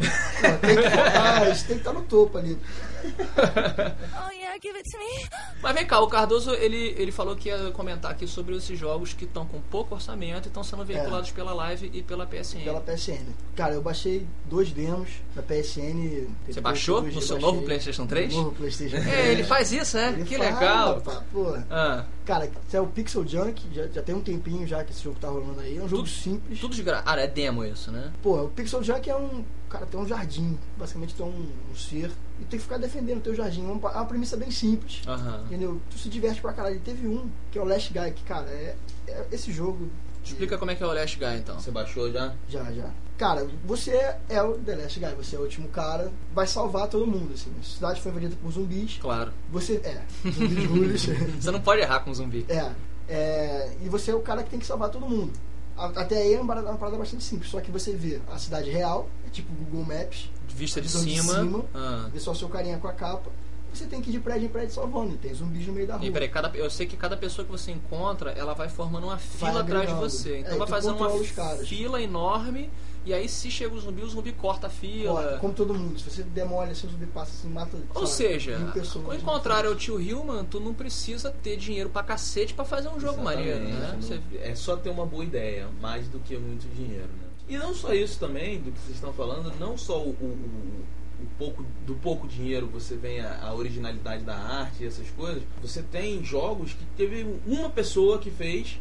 Tem que, ah, isso tem que estar no topo ali. Oh, yeah, give it to me. Mas vem cá, o Cardoso ele, ele falou que ia comentar aqui sobre esses jogos que estão com pouco orçamento e estão sendo veiculados pela Live e pela PSN. É. Pela PSN. Cara, eu baixei dois demos da PSN. Você baixou no eu seu novo PlayStation 3? No novo PlayStation 3. É, ele faz isso, né? Ele que faz, legal. pô. Ah, Cara, é o Pixel Junk, já, já tem um tempinho já que esse jogo tá rolando aí. É um jogo Tudo- simples. tudo de graça. Ah, é demo isso, né? Pô, o Pixel Junk é um. Cara, tem um jardim. Basicamente tem um, um ser. E tem que ficar defendendo o teu jardim. É uma, é uma premissa bem simples. Aham. Entendeu? Tu se diverte pra caralho. E teve um, que é o Last Guy, que, cara, é, é esse jogo. Explica como é que é o Last Guy, então. Você baixou já? Já, já. Cara, você é o The Last Guy, você é o último cara, vai salvar todo mundo, assim. A cidade foi invadida por zumbis. Claro. Você é. Zumbis rules. Você não pode errar com zumbi. É, é, e você é o cara que tem que salvar todo mundo. Até aí é uma parada, uma parada bastante simples, só que você vê a cidade real, é tipo Google Maps, Vista de Visão de cima. cima. Ah. vê só o seu carinha com a capa, você tem que ir de prédio em prédio salvando, e tem zumbis no meio da rua. E peraí, cada, eu sei que cada pessoa que você encontra, ela vai formando uma fila atrás de você. Então É, vai fazendo uma controla os caras. fila enorme, e aí se chega o zumbi, o zumbi corta a fila. Como todo mundo, se você demole assim, o zumbi passa assim, mata. Ou lá, seja, pessoas. ao contrário ao tio Hillman, tu não precisa ter dinheiro pra cacete pra fazer um jogo maneiro, né? Exatamente, Você- É só ter uma boa ideia, mais do que muito dinheiro, né? E não só isso também, do que vocês estão falando, não só o, o- o- o pouco, do pouco dinheiro você vem a, a originalidade da arte e essas coisas, você tem jogos que teve uma pessoa que fez,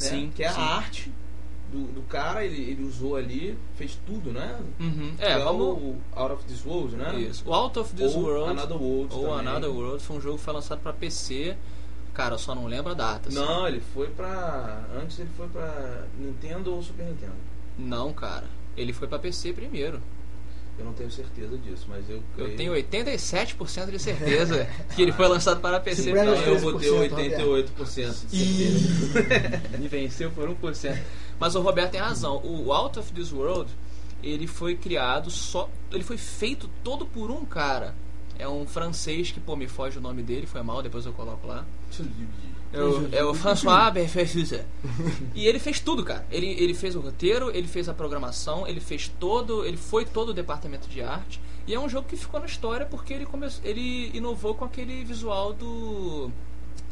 né? Sim, que é sim. a arte do, do cara, ele, ele usou ali, fez tudo, né? Uhum. Que É, vamos. o Out of This World, né? Isso. O Out of This Ou World. Another World ou também. Another World foi um jogo que foi lançado pra PC. Cara, eu só não lembro a data. assim. Não, ele foi pra. Antes ele foi pra Nintendo ou Super Nintendo. Não, cara. Ele foi pra PC primeiro. Eu não tenho certeza disso, mas eu Eu creio. tenho 87% de certeza que ele foi lançado para PC. Se Então eu 13%, botei 88% de certeza. Me venceu por 1%. Mas o Roberto tem razão. O Out of This World, ele foi criado só. Ele foi feito todo por um cara. É um francês que, pô, me foge o nome dele, foi mal, depois eu coloco lá. É o, é o François. E ele fez tudo, cara. Ele, ele fez o roteiro, ele fez a programação, ele fez todo. Ele foi todo o departamento de arte. E é um jogo que ficou na história porque ele começou. Ele inovou com aquele visual do.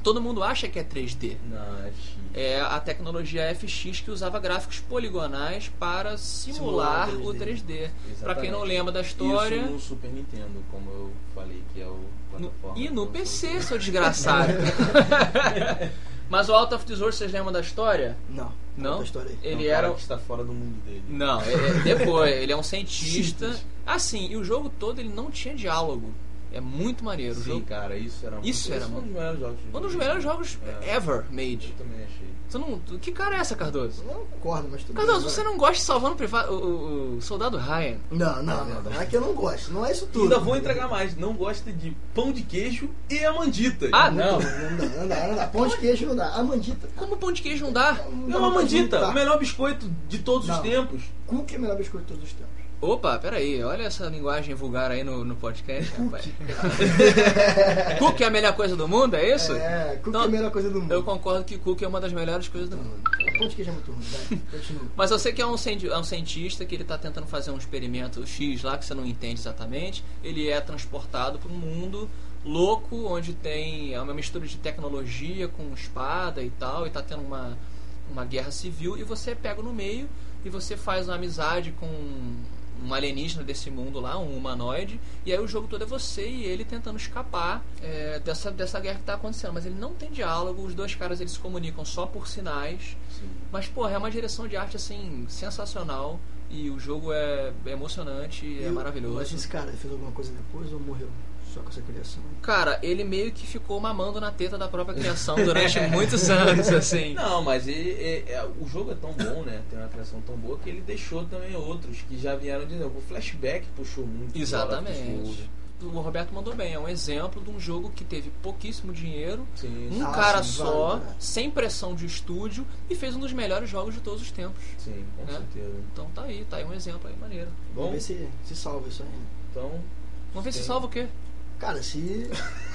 Todo mundo acha que é 3D. Não, é X. É a tecnologia FX que usava gráficos poligonais para simular, Simular o 3D. 3D. Pra quem não lembra da história. Isso no Super Nintendo, como eu falei, que é o No- plataforma. e no que eu PC, sou- seu desgraçado. Mas o Out of the Sword, vocês lembram da história? Não. Não? A história. Ele É um cara era. que está fora do mundo dele. Não, é, é- depois, ele é um cientista. Simples. Ah, sim, e o jogo todo ele não tinha diálogo. É muito maneiro. o Sim, jogo. cara, isso era Isso muito... era foi um dos melhores jogos. Um dos melhores jogos É. ever made. Eu também achei. Você não, que cara é essa, Cardoso? Eu não concordo, mas tudo Cardoso, bem, você não gosta de salvando o, privado, o, o- o soldado Ryan? Não, não, não. Não é que eu não gosto. Não é isso E tudo. ainda vou entregar mais. Não gosta de pão de queijo e a mandita. Ah, Não, não. não dá, não dá, não dá. Pão de queijo não dá. A mandita. Como pão de queijo não dá? Não É uma pra mandita, o melhor biscoito de todos os Não. tempos. Cookie é o melhor biscoito de todos os tempos. Opa, peraí, olha essa linguagem vulgar aí no, no podcast, rapaz. Cookie é a melhor coisa do mundo, é isso? É, cookie Não, é a melhor coisa do mundo. Eu concordo que cookie é uma das melhores coisas do mundo. Pão de queijo é muito ruim, vai. Continua. Mas eu sei que é um, é um cientista que ele está tentando fazer um experimento X lá que você não entende exatamente. Ele é transportado para um mundo louco onde tem é uma mistura de tecnologia com espada e tal, e tá tendo uma, uma guerra civil e você é pego no meio e você faz uma amizade com um alienígena desse mundo lá, um humanoide, e aí o jogo todo é você e ele tentando escapar é, dessa, dessa guerra que está acontecendo. Mas ele não tem diálogo, os dois caras eles se comunicam só por sinais. Mas, porra, é uma direção de arte, assim, sensacional. E o jogo é, é emocionante, e é maravilhoso. Mas esse cara fez alguma coisa depois ou morreu só com essa criação? Cara, ele meio que ficou mamando na teta da própria criação durante muitos anos, assim. Não, mas ele, é- é- o jogo é tão bom, né? Tem uma criação tão boa que ele deixou também outros que já vieram de novo. O Flashback puxou muito. Exatamente. O Roberto mandou bem, é um exemplo de um jogo que teve pouquíssimo dinheiro, Sim, um Ah, cara só, válido, né? sem pressão de estúdio e fez um dos melhores jogos de todos os tempos. sim, com né? certeza. Então tá aí, tá aí um exemplo aí maneiro. Vamos Bom. ver se, se salva isso aí. né? Então, Vamos ver se Sim. salva o quê? Cara, se.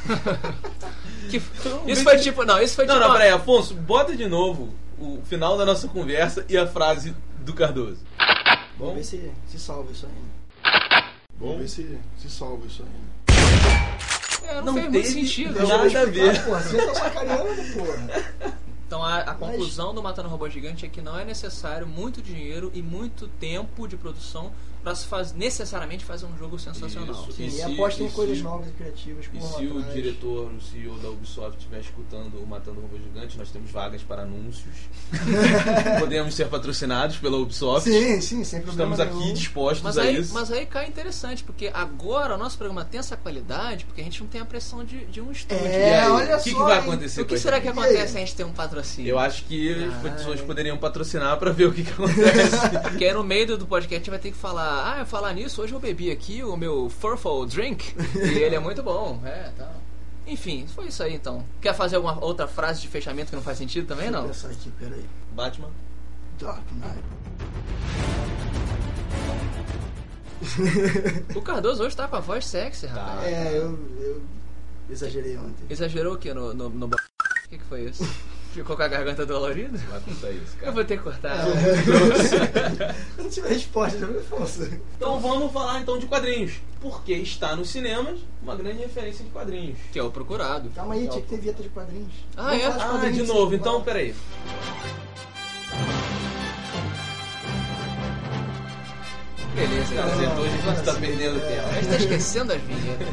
Que- Isso foi tipo, não, isso foi Não, tipo. não, uma- peraí, Afonso, bota de novo o final da nossa conversa e a frase do Cardoso. Vamos Bom, ver se, se salva isso aí. né? Bom. Vamos ver se, se salva isso aí. né? É, não, Não fez muito sentido. nada Deixa eu a ver. Porra, você tá sacaneando, porra. Então a, a conclusão do Matando Robô Gigante é que não é necessário muito dinheiro e muito tempo de produção para se faz, necessariamente fazer um jogo sensacional. Isso. Sim, E e, se- aposta e em coisas se- novas e criativas. E se o atrás. diretor, o CEO da Ubisoft estiver escutando o Matando Robô Gigante, nós temos vagas para anúncios. Podemos ser patrocinados pela Ubisoft. Sim, sim, sem problema Estamos aqui nenhum. dispostos Mas a aí, isso. mas aí cai interessante, porque agora o nosso programa tem essa qualidade porque a gente não tem a pressão de, de um estúdio. É, aí, olha o que, que só, vai hein? acontecer O que será que acontece se a gente ter um patrocínio? Eu acho que as pessoas poderiam patrocinar para ver o que, que acontece. Porque aí no meio do- do podcast a gente vai ter que falar, ah, falar nisso, hoje eu bebi aqui o meu Furful Drink e ele é muito bom. É, tal. Enfim, foi isso aí então. Quer fazer alguma outra frase de fechamento que não faz sentido também, Deixa eu não? pensar aqui, peraí. Batman. Dark Knight. O Cardoso hoje tá com a voz sexy, rapaz. Tá. É, eu, eu exagerei ontem. Exagerou o que no, no, no... O que, que foi isso? Ficou com a garganta dolorida? Vai contar isso, Eu cara. vou ter que cortar. Eu não tive resposta, já me Afonso. Então vamos falar então de quadrinhos. Porque está nos cinemas uma grande referência de quadrinhos. Que é o procurado. Calma aí, tinha que ter vinheta de quadrinhos. Ah, Vamos é? falar Ah, quadrinhos, de novo, então peraí. Beleza, Cara, hoje a gente tá perdendo A tempo. gente tá esquecendo as vinhetas.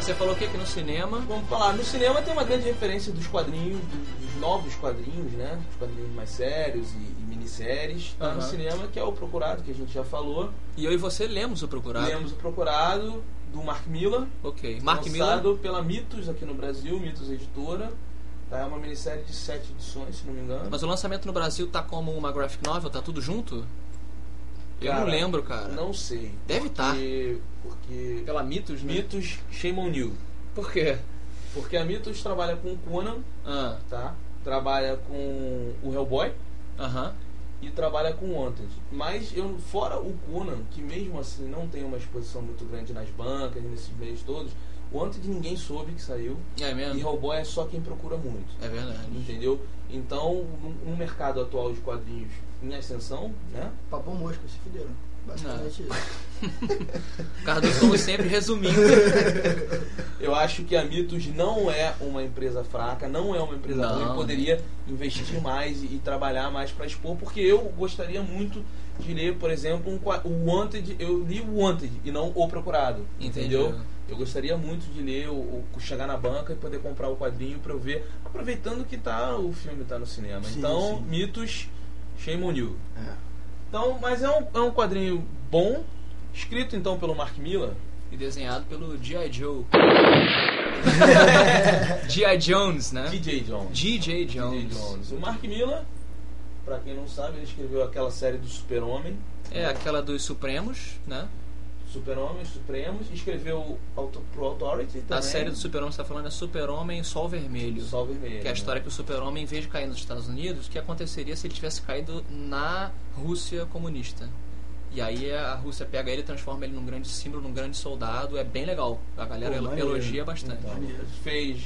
Você falou o que aqui no cinema? Vamos falar, no cinema tem uma grande referência dos quadrinhos, dos, novos quadrinhos, né? Os quadrinhos mais sérios e, e minisséries. Tá no Aham. cinema, que é o Procurado, que a gente já falou. E eu e você lemos o procurado. Lemos o Procurado, do Mark Miller. Ok. Mark Miller. lançado pela Mitos aqui no Brasil, Mitos Editora. Tá? É uma minissérie de sete edições, se não me engano. Mas o lançamento no Brasil tá como uma graphic novel? Tá tudo junto? Eu não Cara, lembro, cara. Não sei. Deve tá. porque, Porque Pela Mitos, né? Mitos, shame on you. Por quê? Porque a Mitos trabalha com o Conan, Ah, tá? Trabalha com o Hellboy aham. e trabalha com o Wanted. Mas eu, fora o Conan, que mesmo assim não tem uma exposição muito grande nas bancas, nesses meios todos, o Wanted ninguém soube que saiu. É E mesmo? Hellboy é só quem procura muito. É verdade. Entendeu? Então, no mercado atual de quadrinhos em ascensão, né? Papão mosca, se fuderam. Basicamente isso. Cardoso, como sempre, resumindo. Eu acho que a Mitos não é uma empresa fraca, não é uma empresa Não. ruim, poderia investir mais e, e trabalhar mais para expor, porque eu gostaria muito de ler, por exemplo, um, o Wanted, eu li o Wanted e não o Procurado, Entendi. entendeu? Eu gostaria muito de ler, o, o- chegar na banca e poder comprar o quadrinho para eu ver, aproveitando que tá o filme tá no cinema. Sim, então, sim. Mitos, Shame on You. É. Então, mas é um, é um quadrinho bom, escrito então pelo Mark Miller, E desenhado pelo G.I. Joe. G.I. Jones, né? DJ Jones. J.J. Jones. Jones. O Mark Miller, pra quem não sabe, ele escreveu aquela série do Super-Homem, É aquela dos Supremos, né? Super-Homem, Supremos, escreveu Auto, pro Authority também. A série do Super-Homem que você tá falando é Super-Homem Sol Vermelho. Sol Vermelho. Que é a história né? que o Super-Homem, em vez de cair nos Estados Unidos, o que aconteceria se ele tivesse caído na Rússia comunista? E aí a Rússia pega ele e transforma ele num grande símbolo, num grande soldado. É bem legal. A galera Pô, elogia bastante. Então, fez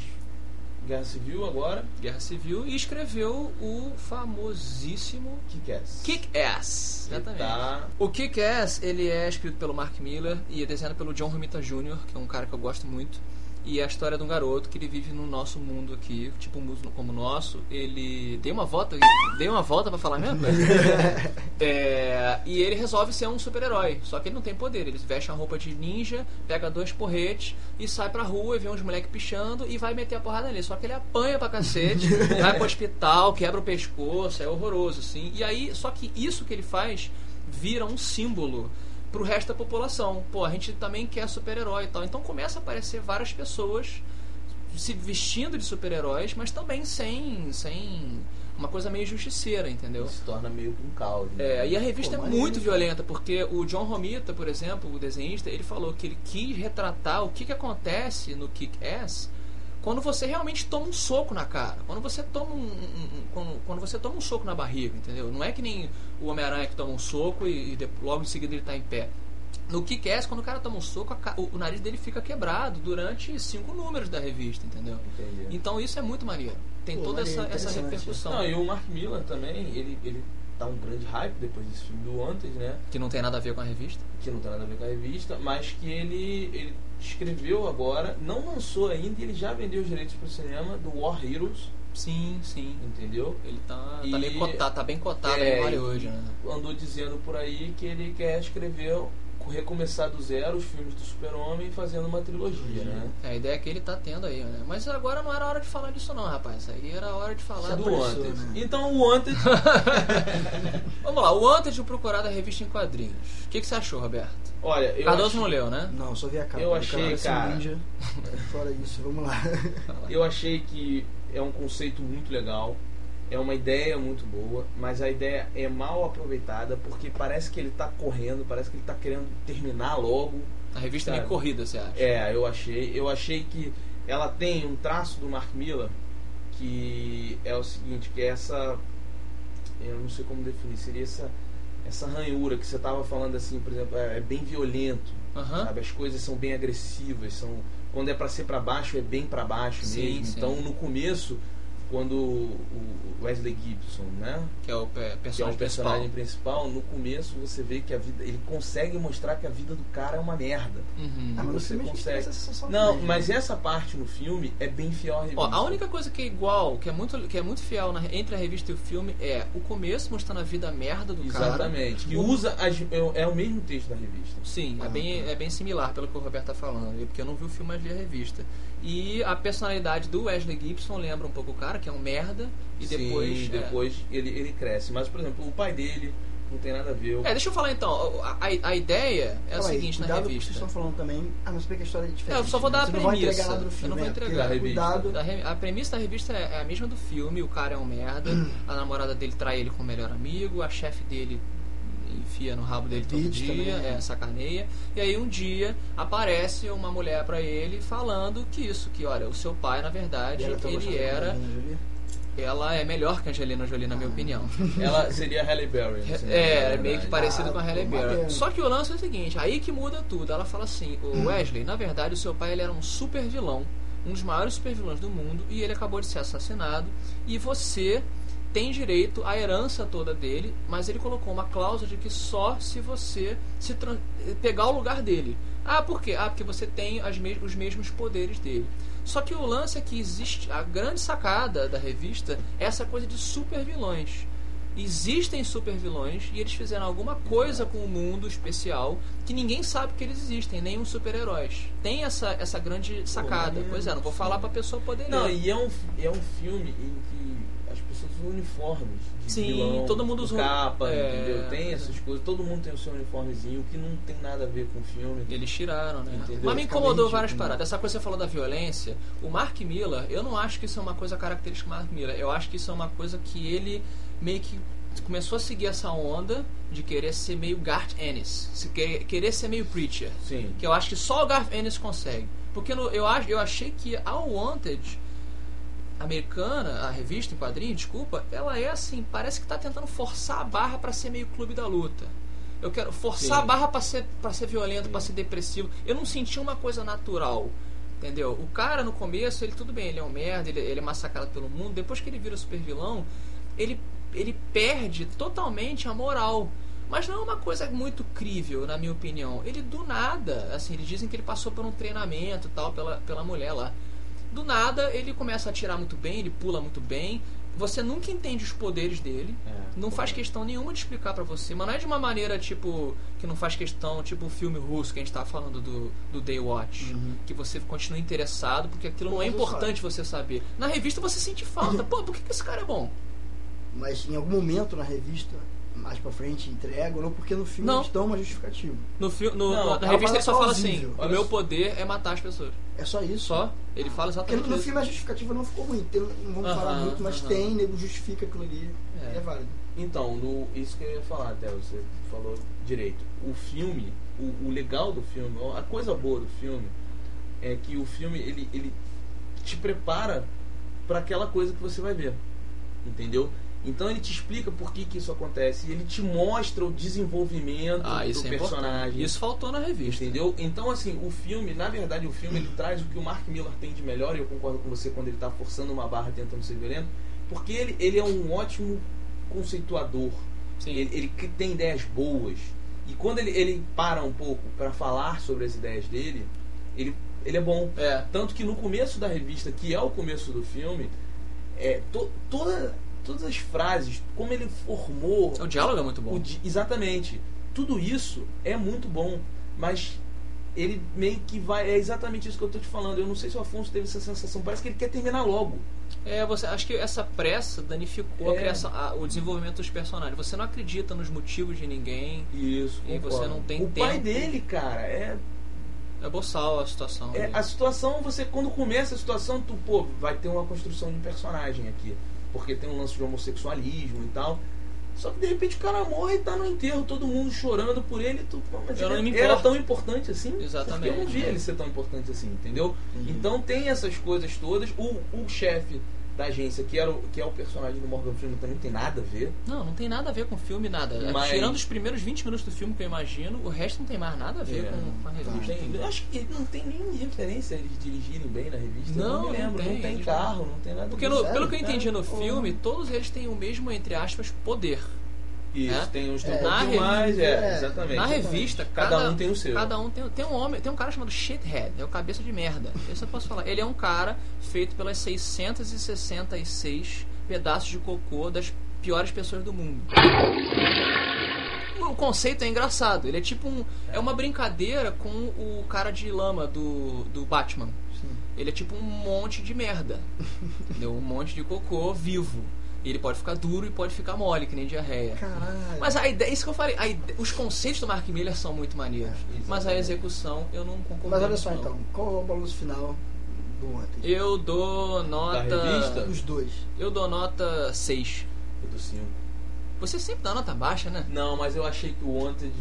Guerra Civil agora, Guerra Civil e escreveu o famosíssimo Kick-Ass. Kick-Ass. Exatamente. Tá... O Kick-Ass, ele é escrito pelo Mark Miller e é desenhado pelo John Romita Jr., que é um cara que eu gosto muito. E é a história de um garoto que ele vive no nosso mundo aqui, tipo um mundo como o nosso. Ele dei uma volta, dei uma volta pra falar mesmo. É, e ele resolve ser um super-herói, só que ele não tem poder. Ele veste uma roupa de ninja, pega dois porretes e sai pra rua e vê uns moleques pichando e vai meter a porrada nele. Só que ele apanha pra cacete, vai pro hospital, quebra o pescoço, é horroroso, assim. E aí, só que isso que ele faz vira um símbolo pro resto da população. Pô, a gente também quer super-herói e tal. Então começa a aparecer várias pessoas se vestindo de super-heróis, mas também sem, sem uma coisa meio justiceira, entendeu? Se torna meio um caos. né? É, e a revista Pô, é muito cara. violenta, porque o John Romita, por exemplo, o desenhista, ele falou que ele quis retratar o que, que acontece no Kick-Ass quando você realmente toma um soco na cara, quando você toma um, um- um- quando, quando você toma um soco na barriga, entendeu? Não é que nem o Homem-Aranha que toma um soco e, e de- logo em seguida ele tá em pé. No Kick-Ass, quando o cara toma um soco, a o, o nariz dele fica quebrado durante cinco números da revista, entendeu? Entendi. Então isso é muito maneiro. Tem Pô, toda maneiro, essa, essa repercussão. Não, e o Mark Miller também, ele, ele tá um grande hype depois desse filme do Wanted, né? Que não tem nada a ver com a revista. Que não tem nada a ver com a revista, mas que ele, ele escreveu agora, não lançou ainda e ele já vendeu os direitos pro cinema do War Heroes, Sim, sim. entendeu? Ele tá, E- tá bem cotado, tá bem cotado É, Hollywood, né? Andou dizendo por aí que ele quer escrever, recomeçar do zero os filmes do Super-Homem fazendo uma trilogia, né? É, a ideia que ele tá tendo aí, né? Mas agora não era hora de falar disso não, rapaz. Aí era hora de falar do do... Wanted. né? Então o Wanted Vamos lá, o Antes de procurar da revista em quadrinhos. O que, que você achou, Roberto? Olha, eu Cardoso achei, não leu, né? Não, só vi a capa. Eu achei, cara. ninja. Fora isso, vamos lá. eu achei que é um conceito muito legal, é uma ideia muito boa, mas a ideia é mal aproveitada porque parece que ele tá correndo, parece que ele tá querendo terminar logo. A revista é corrida, você acha? É, eu achei. Eu achei que ela tem um traço do Mark Miller que é o seguinte, que é essa. Eu não sei como definir, seria essa, essa ranhura que você tava falando assim, por exemplo, é, é bem violento, Aham. sabe? As coisas são bem agressivas, são. Quando é pra ser pra baixo, é bem pra baixo Sim, mesmo. sim. Então no começo, quando o Wesley Gibson, né? Que é o pe- que é personagem o principal. personagem principal, no começo você vê que a vida. Ele consegue mostrar que a vida do cara é uma merda. Uhum. Ah, mas Você consegue. essa Não, mas né? essa parte no filme é bem fiel à revista. Ó, a única coisa que é igual, que é muito, que é muito fiel na- entre a revista e o filme é o começo mostrando a vida merda do cara. Exatamente. Que usa as, é, é o mesmo texto da revista. Sim, é Ah, bem, tá. é bem similar pelo que o Roberto tá falando, porque eu não vi o filme, mas vi a revista. E a personalidade do Wesley Gibson lembra um pouco o cara, que é um merda, e Sim, depois. é. depois ele, ele cresce. Mas, por exemplo, o pai dele não tem nada a ver. É, deixa eu falar então. A, a- a ideia é o Calma aí, seguinte na o que revista. vocês estão falando também. Ah, mas bem que a história é diferente. É, eu só vou dar a Você não vai premissa. entregar nada do Eu filme. não vou é, entregar. revista. Cuidado. A, a premissa da revista é é a mesma do filme, o cara é um merda, a namorada dele trai ele com o melhor amigo, a chefe dele enfia no rabo dele todo dia, também, né? é, sacaneia. E aí um dia aparece uma mulher pra ele falando que isso, que olha, o seu pai, na verdade, tá ele era. Ela é melhor que a Angelina Jolie, na minha Ah. opinião. Ela seria a Halle Berry. assim, É, é meio que parecido Ah, com a Halle pô, Berry. Só que o lance é o seguinte, aí que muda tudo. Ela fala assim, o Wesley, na verdade, o seu pai ele era um super vilão, um dos maiores super vilões do mundo, e ele acabou de ser assassinado, e você tem direito à herança toda dele, mas ele colocou uma cláusula de que só se você se pegar o lugar dele. Ah, por quê? Ah, porque você tem mes- os mesmos poderes dele. Só que o lance é que existe a grande sacada da revista é essa coisa de super vilões. Existem super vilões e eles fizeram alguma coisa com o mundo especial que ninguém sabe que eles existem, nem os super-heróis. Tem essa, essa grande sacada. maneiro, pois é, não vou falar pra pessoa poder Não, ler. e é um, é um filme em que pessoas usam uniformes. De Sim, vilão, todo mundo usa capa, é, entendeu? Tem essas coisas. Todo mundo tem o seu uniformezinho, que não tem nada a ver com o filme. Eles tiraram, né? Entendeu? Mas me incomodou várias ridículo, paradas. Essa coisa que você falou da violência, o Mark Miller, eu não acho que isso é uma coisa característica do Mark Miller. Eu acho que isso é uma coisa que ele meio que começou a seguir essa onda de querer ser meio Garth Ennis, se querer, querer ser meio Preacher. Sim. Que eu acho que só o Garth Ennis consegue. Porque no- eu, eu achei que a Wanted americana, a revista em quadrinho, desculpa, ela é assim, parece que tá tentando forçar a barra pra ser meio clube da luta. Eu quero forçar Sim. a barra pra ser, pra ser violento, pra ser depressivo. Eu não senti uma coisa natural. Entendeu? O cara no começo, ele tudo bem, ele é um merda, ele, ele é massacrado pelo mundo. Depois que ele vira super vilão, ele, ele perde totalmente a moral. Mas não é uma coisa muito crível, na minha opinião. Ele do nada, assim, eles dizem que ele passou por um treinamento tal pela, pela mulher lá. Do nada ele começa a atirar muito bem, ele pula muito bem. Você nunca entende os poderes dele. É, Não faz correto. questão nenhuma de explicar pra você, mas não é de uma maneira tipo que não faz questão, tipo o filme russo que a gente tava falando do, do Day Watch, Uhum. que você continua interessado porque aquilo Pô, não é importante você saber. Na revista você sente falta. Pô, por que, que esse cara é bom? Mas em algum momento na revista mais pra frente entregam, não porque no filme Não. eles dão uma justificativa. No, fi- no- Não, na revista ele só fala assim: o meu poder é matar as pessoas. É só isso. Só. Ele fala Porque exatamente no isso. filme a justificativa não ficou ruim. Tem- não vamos Aham, falar muito, mas aham. tem, nego justifica aquilo ali. É. É, válido. Então, no, isso que eu ia falar até, você falou direito. O filme, o, o legal do filme, a coisa boa do filme é que o filme ele, ele te prepara para aquela coisa que você vai ver. Entendeu? Então ele te explica por que, que isso acontece ele te mostra o desenvolvimento Ah, do é importante. personagem. Isso faltou na revista. Entendeu? Então, assim, o filme, na verdade, o filme ele traz o que o Mark Miller tem de melhor, e eu concordo com você quando ele tá forçando uma barra tentando ser violento, porque ele, ele é um ótimo conceituador. Ele, ele tem ideias boas. E quando ele, ele para um pouco para falar sobre as ideias dele, ele, ele é bom. É. Tanto que no começo da revista, que é o começo do filme, é, to, toda, todas as frases, como ele formou O diálogo é muito bom. o di- exatamente. Tudo isso é muito bom, mas ele meio que vai. É exatamente isso que eu tô te falando. Eu não sei se o Afonso teve essa sensação. Parece que ele quer terminar logo. É, você acho que essa pressa danificou a É. criação, a- o desenvolvimento dos personagens. Você não acredita nos motivos de ninguém. Isso. E concordo. você não tem O pai tempo. dele, cara, é, É boçal a situação. é. A situação, você. Quando começa a situação, tu, pô, vai ter uma construção de personagem aqui. Porque tem um lance de homossexualismo e tal. Só que de repente o cara morre e tá no enterro, todo mundo chorando por ele. Tu, pô, mas ele não era tão importante assim? Exatamente. Eu não vi ele ser tão importante assim, entendeu? Entendi. Então tem essas coisas todas. O, o chefe da agência, que, era o, que é o personagem do Morgan Freeman, também não tem nada a ver. Não, não tem nada a ver com o filme, nada. Mas- Tirando os primeiros 20 minutos do filme, que eu imagino, o resto não tem mais nada a ver É. com, com a Não revista. tem- acho que não tem nem referência eles dirigirem bem na revista. Não, não me não lembro. Não tem, tem, eles carro, não tem nada Porque no- Sério? pelo que eu entendi no É, filme, todos eles têm o mesmo, entre aspas, poder. Isso, né? tem uns tem um mais, é, exatamente. Na revista, cada, cada, um tem o seu. Cada um tem, tem um homem, tem um cara chamado Shithead, é o cabeça de merda. Eu posso falar. Ele é um cara feito pelas 666 pedaços de cocô das piores pessoas do mundo. O conceito é engraçado. Ele é tipo um. É uma brincadeira com o cara de lama do, do Batman. Sim. Ele é tipo um monte de merda. Entendeu? Um monte de cocô vivo. Ele pode ficar duro e pode ficar mole, que nem diarreia. Caralho. Mas a ideia, isso que eu falei, a ide- os conceitos do Mark Miller são muito maneiros. É, mas a execução eu não concordo. Mas olha só então, qual é o balanço final do ontem? Eu dou nota. revista? Os dois. Eu dou nota 6. Eu do 5. Você sempre dá nota baixa, né? Não, mas eu achei que o Wanted.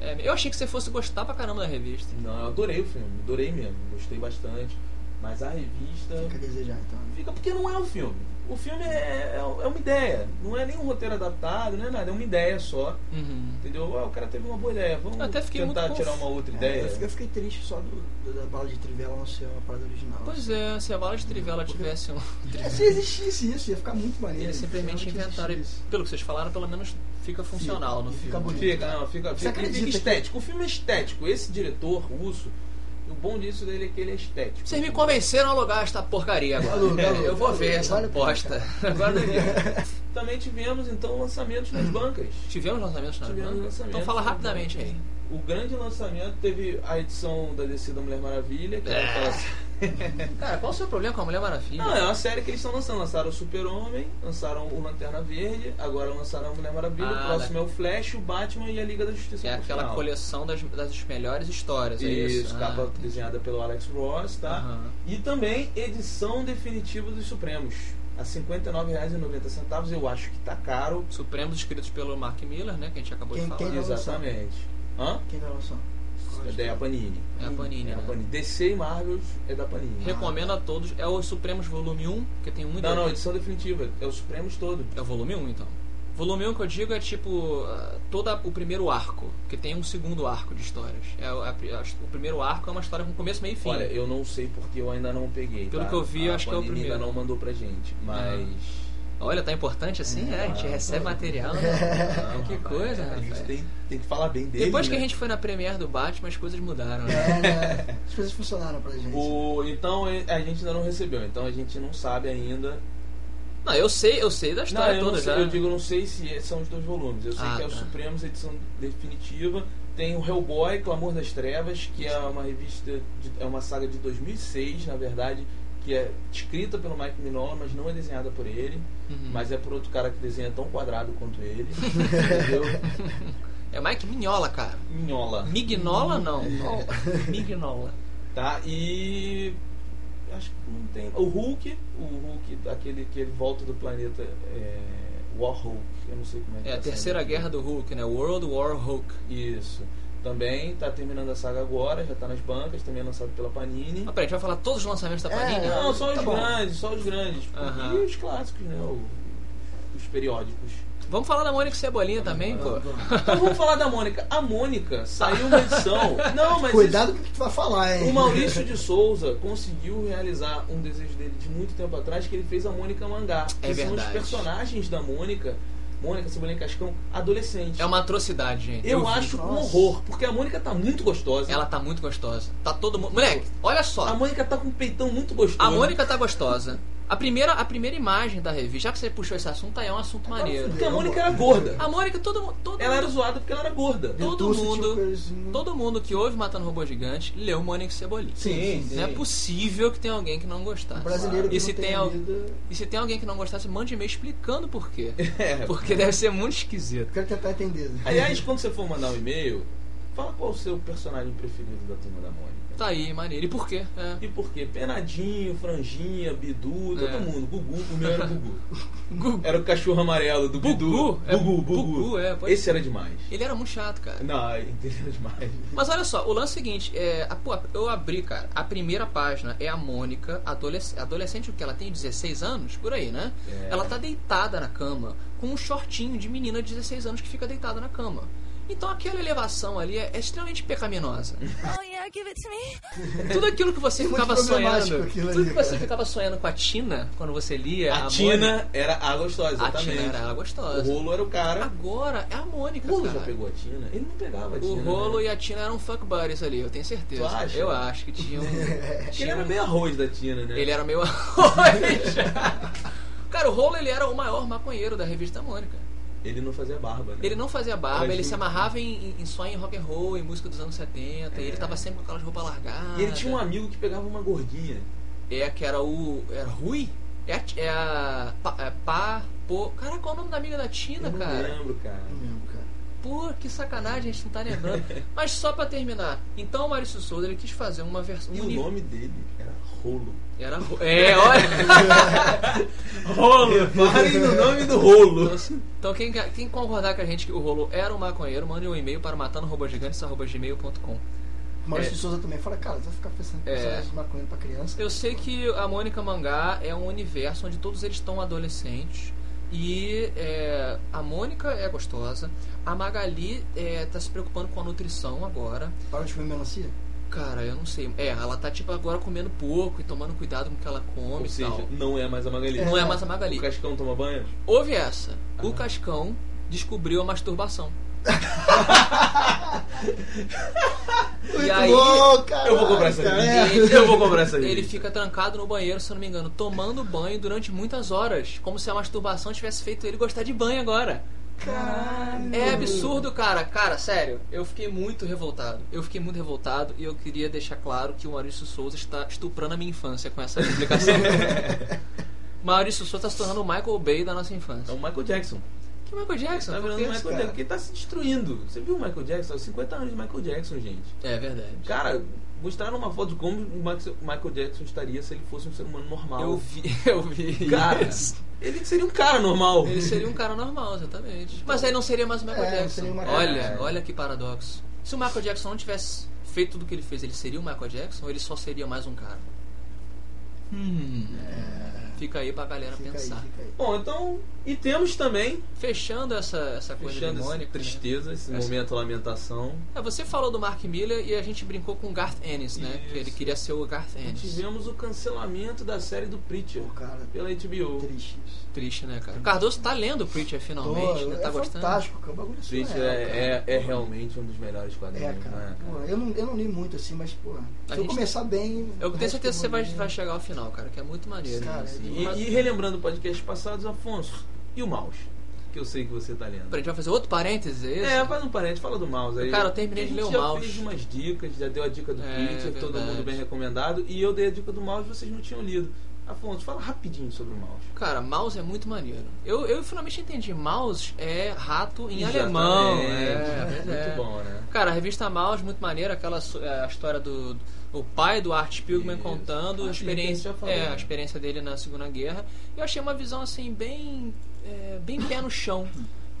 É, eu achei que você fosse gostar pra caramba da revista. Não, eu adorei o filme, adorei mesmo, gostei bastante. Mas a revista. Fica a desejar então. Fica porque não é o filme. O filme é, é, é uma ideia, não é nem um roteiro adaptado, não é nada, é uma ideia só. Uhum. Entendeu? Ah, o cara teve uma boa ideia, vamos tentar muito tirar uma outra É, ideia. eu, fiquei, eu fiquei triste só do, do- da bala de trivela não ser uma parada original. Pois é, se a bala de trivela tivesse um. É, se existisse isso, ia ficar muito maneiro. Eles simplesmente inventaram. Pelo que vocês falaram, pelo menos fica funcional no Fica filme. bonito. Fica, não, fica, Você fica, acredita fica que- estético. O filme é estético. Esse diretor russo, o bom disso dele é que ele é estético. Vocês me convenceram a alugar esta porcaria agora. Eu vou ver essa Vale a pena, bosta. Agora. Também tivemos então lançamentos nas bancas. Tivemos lançamentos na Tivemos banda? lançamentos Então fala nas rapidamente bancas. aí. O grande lançamento teve a edição da DC da Mulher Maravilha, que É. era aquela Cara, qual o seu problema com a Mulher Maravilha? Não, é uma série que eles estão lançando. Lançaram o Super-Homem, lançaram o Lanterna Verde, agora lançaram a Mulher Maravilha, Ah, o próximo é o Flash, o Batman e a Liga da Justiça. É aquela final. coleção das, das melhores histórias, é isso? Isso, Ah, capa entendi. desenhada pelo Alex Ross, tá? Aham. E também edição definitiva dos Supremos. A R$ 59,90. Eu acho que tá caro. Supremos escritos pelo Mark Miller, né? Que a gente acabou Quem- de falar. quem- Exatamente. Hã? Quem vai lançar? É da Panini. É a Panini, É a né? Panini. DC e Marvel é da Panini. Recomendo a todos. É o Supremos Volume 1, que tem e Não, não, edição definitiva. É os Supremos todo. É o volume 1, então. Volume 1 que eu digo é tipo ah, todo o primeiro arco, que tem um segundo arco de histórias. É, o- a- a- o primeiro arco é uma história com começo, meio e fim. Olha, eu não sei porque eu ainda não peguei. Pelo tá? que eu vi, a acho que é o Panini primeiro. ainda não mandou pra gente. Mas. Olha, tá importante assim? É, a gente Ah, recebe pô. material. Não, Né? que rapaz, coisa, A gente rapaz. tem, tem que falar bem dele. Depois que né? a gente foi na premiere do Batman, as coisas mudaram. Né? É, né? As coisas funcionaram pra gente. O, então a gente ainda não recebeu, então a gente não sabe ainda. Não, eu sei, eu sei da Não, história eu, não toda sei, já. eu digo, eu não sei se são os dois volumes. Eu sei Ah, que é o tá. Supremos, edição definitiva. Tem o Hellboy, Clamor das Trevas, que é uma revista, de- é uma saga de 2006, na verdade, que é escrita pelo Mike Mignola, mas não é desenhada por ele, Uhum. mas é por outro cara que desenha tão quadrado quanto ele. entendeu? É Mike Mignola, cara. Mignola. Mignola não. Mignola. Tá? E acho que não tem. O Hulk, o Hulk, aquele que ele volta do planeta é, War Hulk, eu não sei como é que É a tá terceira saindo aqui. guerra do Hulk, né? World War Hulk. Isso. Também tá terminando a saga agora, já tá nas bancas, também é lançado pela Panini. Ah, peraí, a gente vai falar todos os lançamentos da É, Panini? Não, só Tá os bom. grandes, só os grandes. E os clássicos, né? os periódicos. Vamos falar da Mônica Cebolinha também, pô. Então vamos falar da Mônica. A Mônica saiu uma edição. Não, mas Cuidado com o que tu vai falar, hein? O Maurício de Souza conseguiu realizar um desejo dele de muito tempo atrás, que ele fez a Mônica Mangá. É que são os verdade. personagens da Mônica, Mônica, Cebolinha Cascão, adolescentes. É uma atrocidade, gente. Eu, vi. acho um Nossa. horror, porque a Mônica tá muito gostosa. Ela tá muito gostosa. Tá todo mundo. Moleque, olha A só. Mônica tá com um peitão muito gostoso. A Mônica tá gostosa. A primeira, a primeira imagem da revista, já que você puxou esse assunto, aí é um assunto maneiro. Porque a Mônica era gorda. A Mônica, todo, todo Ela era mundo. zoada porque ela era gorda. todo mundo-. Todo mundo que ouve Matando Robô Gigante leu Mônica Cebolinha. Sim, sim. Não é possível que tenha alguém que não gostasse. Um brasileiro que E se não tem al-. E se tem alguém que não gostasse, mande e-mail explicando por quê. É. Porque deve ser muito esquisito. Quero tentar entender. Aliás, quando você for mandar um e-mail, fala qual o seu personagem preferido da turma da Mônica. Tá aí, maneiro. E por quê? É. E por quê? Penadinho, franjinha, bidu, todo É. mundo. Gugu, o meu era Gugu. Gugu. Era o cachorro amarelo do Bidu. É, Bugu, Bugu. Bugu, é, Esse era demais. Ele era muito chato, cara. Não, ele era demais. Mas olha só, o lance é o seguinte, é, a- pô, eu abri, cara, a primeira página é a Mônica, adolescente, adolescente o que ela tem 16 anos, por aí, né? É. Ela tá deitada na cama, com um shortinho de menina de 16 anos que fica deitada na cama. Então aquela elevação ali é, é extremamente pecaminosa. Oh yeah, give it to me. Tudo aquilo que você É ficava sonhando, tudo que você cara. ficava sonhando com a Tina quando você lia A, a, Tina Mônica, era a gostosa, a exatamente. Tina era O gostosa. rolo era o cara. Agora é a Mônica, O rolo cara. já pegou a Tina? Ele não pegava a O Tina. Rolo né? e a Tina eram fuck buddies ali, eu tenho certeza. Tu acha? Eu acho que tinha um. Ele tinha era um- meio arroz da Tina, né? Ele era meio arroz. Cara, o Rolo ele era o maior maconheiro da revista Mônica. Ele não fazia barba, né? Ele não fazia barba, Era ele se amarrava em, em só em rock and roll, em música dos anos 70, e ele tava sempre com aquelas roupas largadas. E ele tinha um amigo que pegava uma gordinha. É, que era o. Era Rui? É a. É a pa, é, pá, pô. Cara, qual é o nome da amiga da Tina, Eu não cara? lembro, cara. Não lembro, cara. Pô, que sacanagem, a gente não tá lembrando. Mas só pra terminar. Então o Maurício Souza ele quis fazer uma versão. E um o uni- nome dele Rolo. Era. ro- É, olha. Rolo! Reparem no nome do Rolo. Então, então quem, quem concordar com a gente que o rolo era um maconheiro, mande um e-mail para matandorobogigantes.gmail.com. O Maurício É. de Souza também fala, cara, você vai ficar pensando em É. de maconha pra criança. Eu sei que a Mônica Mangá é um universo onde todos eles estão adolescentes. E é, a Mônica é gostosa. A Magali é, tá se preocupando com a nutrição agora. Para de comer melancia? Cara, eu não sei. É, ela tá tipo agora comendo pouco e tomando cuidado com o que ela come Ou e seja, tal. não é mais a Magali. Não é mais a Magali. O Cascão toma banho? Houve essa. O Ah. Cascão descobriu a masturbação. Muito aí, bom, cara. Eu vou comprar essa revista. é. Eu vou comprar essa Ele revista. fica trancado no banheiro, se eu não me engano, tomando banho durante muitas horas. Como se a masturbação tivesse feito ele gostar de banho agora. Caralho. É absurdo, cara. Cara, sério, eu fiquei muito revoltado. Eu fiquei muito revoltado e eu queria deixar claro que o Maurício Souza está estuprando a minha infância com essa explicação. Maurício Souza está se tornando o Michael Bay da nossa É infância. o Michael Jackson. Que Michael Jackson? Tá virando Michael? Jackson, porque ele tá se destruindo. Você viu o Michael Jackson? 50 anos de Michael Jackson, gente. É verdade. Cara, mostraram uma foto de como o Michael Jackson estaria se ele fosse um ser humano normal. Eu vi, eu vi. Cara, isso. ele seria um cara normal. Ele seria um cara normal, exatamente. Mas aí não seria mais o Michael É, Jackson. seria o Michael olha, Jackson. olha que paradoxo. Se o Michael Jackson não tivesse feito tudo o que ele fez, ele seria o Michael Jackson ou ele só seria mais um cara? Hum. Fica aí pra galera Fica aí, pensar. fica aí. Bom, então. E temos também, Fechando essa, essa coisa fechando de essa Mônica. né? tristeza, esse Essa- momento lamentação, É, você falou do Mark Miller e a gente brincou com o Garth Ennis, né? Que ele Isso. queria ser o Garth Ennis. tivemos o cancelamento da série do Preacher Pô, cara, pela HBO. triste isso. Triste, né, cara? O Cardoso tá lendo o Preacher finalmente, Pô, né? Tá é gostando? fantástico, cara. O bagulho é Preacher surreal, cara. é, é, é realmente um dos melhores É, quadrinhos, cara. né? Pô, eu, não, eu não li muito assim, mas, pô, A se eu gente- começar bem. Eu o tenho certeza que você eu vai, vai chegar ao final, cara, que é muito maneiro. Cara, Assim, E, mas- e relembrando podcasts passados, Afonso, e o mouse? que eu sei que você tá lendo. Peraí, a gente vai fazer outro parênteses, é isso? É, faz um parente, fala do mouse aí. Cara, eu terminei de ler o já mouse. fez umas dicas, já deu a dica do É, Preacher, todo mundo bem recomendado, e eu dei a dica do mouse e vocês não tinham lido. Afonso, fala rapidinho sobre o mouse. Cara, mouse é muito maneiro. Eu, eu finalmente entendi. Mouse é rato em alemão. Exatamente. É, muito é. bom, né? Cara, a revista Mouse, muito maneira. Aquela é, a história do, do- o pai do Art Spiegelman Isso. contando Ah, a sim, experiência, já falou, é, né? a experiência dele na Segunda Guerra. Eu achei uma visão assim bem, é, bem pé no chão.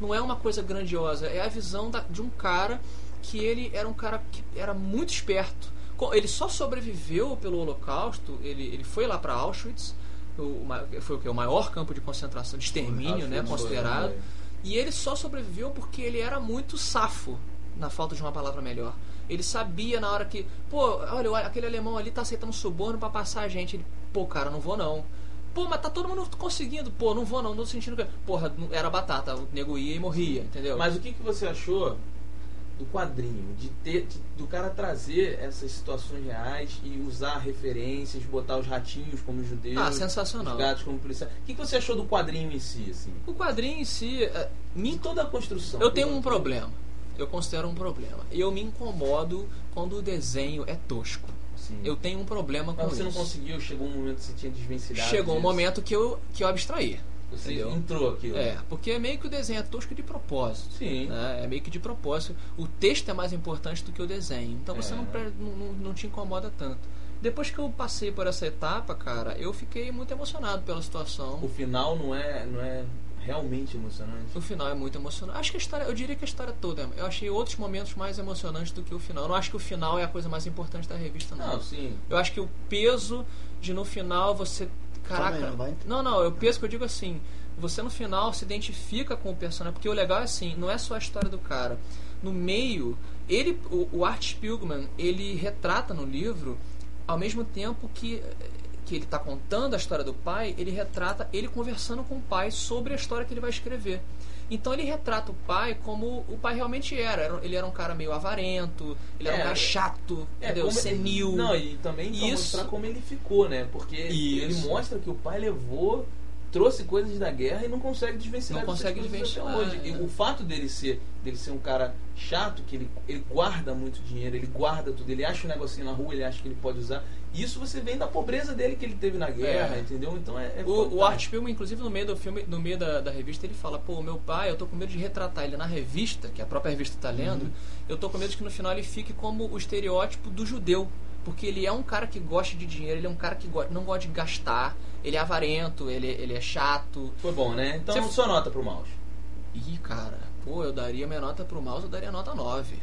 Não é uma coisa grandiosa. É a visão da- de um cara que ele era um cara que era muito esperto. Ele só sobreviveu pelo Holocausto. Ele, ele foi lá para Auschwitz. O, foi o que? O maior campo de concentração, de extermínio, né? Considerado. E ele só sobreviveu porque ele era muito safo, na falta de uma palavra melhor. Ele sabia na hora que, pô, olha, aquele alemão ali tá aceitando suborno pra passar a gente. Ele, pô, cara, não vou não. Pô, mas tá todo mundo conseguindo. Pô, não vou não, não tô sentindo que. Porra, era batata, o nego ia e morria, entendeu? Mas o que, que você achou do quadrinho? De ter, de- do cara trazer essas situações reais e usar referências, botar os ratinhos como judeus, Ah, sensacional. os gatos como policiais. O que, que você achou do quadrinho em si, assim? O quadrinho em si, é, me toda a construção. Eu tenho um problema. Eu considero um problema. Eu me incomodo quando o desenho é tosco. Sim. Eu tenho um problema com Mas você isso. não conseguiu, chegou um momento que você tinha desvencilhado. Chegou um disso. momento que eu, que eu abstraí. Você entendeu? entrou aquilo. É, porque é meio que o desenho é tosco de propósito. Sim. né? É meio que de propósito. O texto é mais importante do que o desenho. Então você É. não, pre- não, não- não te incomoda tanto. Depois que eu passei por essa etapa, cara, eu fiquei muito emocionado pela situação. O final não é, não é realmente emocionante. O final é muito emocionante. Acho que a história, eu diria que a história toda. Eu achei outros momentos mais emocionantes do que o final. Eu não acho que o final é a coisa mais importante da revista, não. Não, sim. Eu acho que o peso de no final você. Caraca. Não vai. Não, não, o peso que eu digo assim, você no final se identifica com o personagem, porque o legal é assim, não é só a história do cara. No meio, ele, o, o Art Spiegelman, ele retrata no livro, ao mesmo tempo que que ele está contando a história do pai, ele retrata ele conversando com o pai sobre a história que ele vai escrever. Então ele retrata o pai como o pai realmente era. Era- Ele era um cara meio avarento, ele era É, um cara chato, É, entendeu? senil. Não, e também pra Isso. mostrar como ele ficou, né? Porque ele Isso. mostra que o pai levou, trouxe coisas da guerra e não consegue desvencilhar Não consegue até desvencilhar, hoje. E é. o fato dele ser, dele ser um cara chato, que ele, ele guarda muito dinheiro, ele guarda tudo, ele acha um negocinho na rua, ele acha que ele pode usar. Isso você vem da pobreza dele que ele teve na guerra, É. entendeu? Então é, é O, o. Art inclusive, no meio do filme, no meio da, da revista, ele fala, pô, meu pai, eu tô com medo de retratar ele na revista, que a própria revista tá lendo, Uhum. eu tô com medo de que no final ele fique como o estereótipo do judeu. Porque ele é um cara que gosta de dinheiro, ele é um cara que go- não gosta de gastar, ele é avarento, ele, ele é chato. Foi bom, né? Então Você- sua nota pro mouse. Ih, cara, pô, eu daria minha nota pro mouse, eu daria nota 9.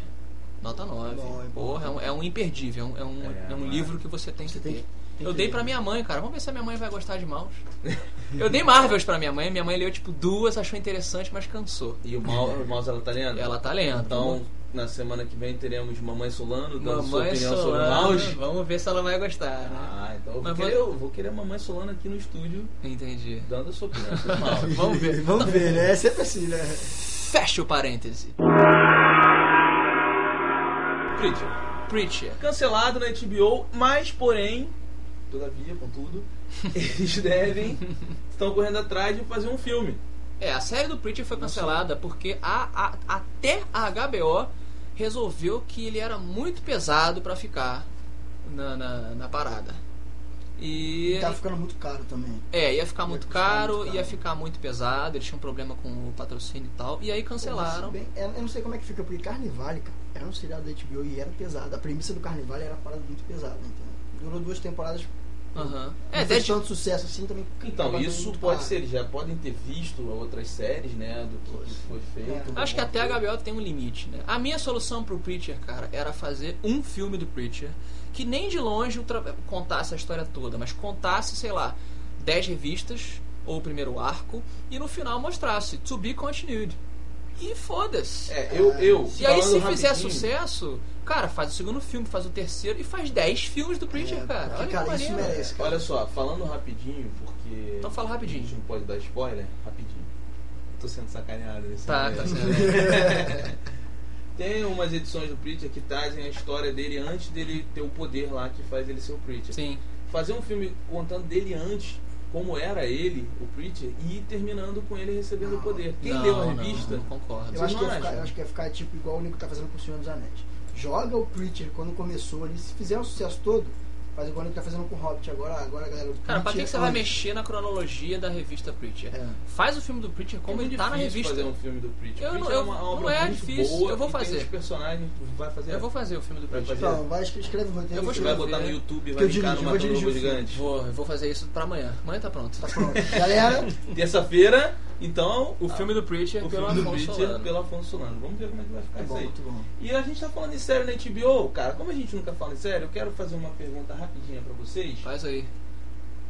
Nota 9. Bom, é bom. Porra, é um, é um imperdível, é um, é É, é um não livro que você tem Você que tem ter. que- tem eu que dei ler. pra minha mãe, cara. Vamos ver se a minha mãe vai gostar de mouse. Eu dei Marvels pra minha mãe. Minha mãe leu tipo duas, achou interessante, mas cansou. E o mouse ela tá lendo? Ela tá lendo. Então, na semana que vem teremos Mamãe Solano dando sua Mamãe opinião sobre o Solano, mouse. Vamos ver se ela vai gostar, né? Ah, então eu vou, querer, vou- eu vou querer a Mamãe Solano aqui no estúdio Entendi. dando a sua opinião sobre o mouse. Vamos ver. Vamos ver, né? É sempre assim, né? Fecha o parêntese. Preacher. Preacher. Cancelado na HBO, mas porém, todavia, contudo, eles devem, estão correndo atrás de fazer um filme. É, a série do Preacher foi cancelada porque a, a- até a HBO resolveu que ele era muito pesado pra ficar na, na, na parada. E. Tá ficando muito caro também. É, ia ficar muito custar caro, muito ia caro. ficar muito pesado, eles tinham problema com o patrocínio e tal. E aí cancelaram. Se bem- é, eu não sei como é que fica, porque Carnivale, cara, era um seriado da HBO e era pesado. A premissa do Carnivale era uma parada muito pesada, entendeu? Durou duas temporadas. Aham. Não É, fez Dead, tanto sucesso assim também. Então, isso muito pode caro. ser, eles já podem ter visto outras séries, né, do que, que foi feito. É. Acho que até a HBO tem um limite, né? A minha solução pro Preacher, cara, era fazer um filme do Preacher que nem de longe ultra- contasse a história toda, mas contasse, sei lá, 10 revistas ou o primeiro arco e no final mostrasse To Be Continued. E foda-se. É, eu, eu E aí, se fizer sucesso, cara, faz o segundo filme, faz o terceiro e faz 10 filmes do Preacher, É, cara. Olha cara, que isso merece. cara. Olha só, falando rapidinho, porque. Então fala rapidinho. A gente não pode dar spoiler? Rapidinho. Tô sendo sacaneado nesse Tá, momento. tá sendo. Tem umas edições do Preacher que trazem a história dele antes dele ter o poder lá que faz ele ser o Preacher. Sim. Fazer um filme contando dele antes, como era ele, o Preacher, e ir terminando com ele recebendo o Não. poder. Quem Não, leu a não, revista? não concordo. Eu acho, que não ia ficar, eu acho que ia ficar tipo igual o Nico tá fazendo com o Senhor dos Anéis. Joga o Preacher quando começou ali, se fizer um sucesso todo, faz igual Nico tá fazendo com o Hobbit agora, agora a galera do Cara, pra que, que você vai mexer na cronologia da revista Preacher? É. Faz o filme do Preacher como é ele tá na revista. fazer um filme do Preacher. Eu não- Preacher eu- é uma não obra é difícil, boa eu vou tem fazer. os personagens, vai fazer. Eu vou fazer o filme do Preacher. Então, vai, escreve o roteiro. Eu vou Você escreve- vai escrever. botar no YouTube, vai eu linkar dirijo, no vou Matando dirigir Lobo o filme. Gigante. Vou, eu vou fazer isso pra amanhã. Amanhã tá pronto. Tá pronto. Galera, Terça-feira, então, O filme do Preacher o pelo filme do Afonso Preacher Solano. pelo Afonso Solano. Vamos ver como é que vai ficar é isso bom, aí. muito bom. E a gente tá falando em série na HBO, cara. Como a gente nunca fala em série, eu quero fazer uma pergunta rapidinha pra vocês. Faz aí.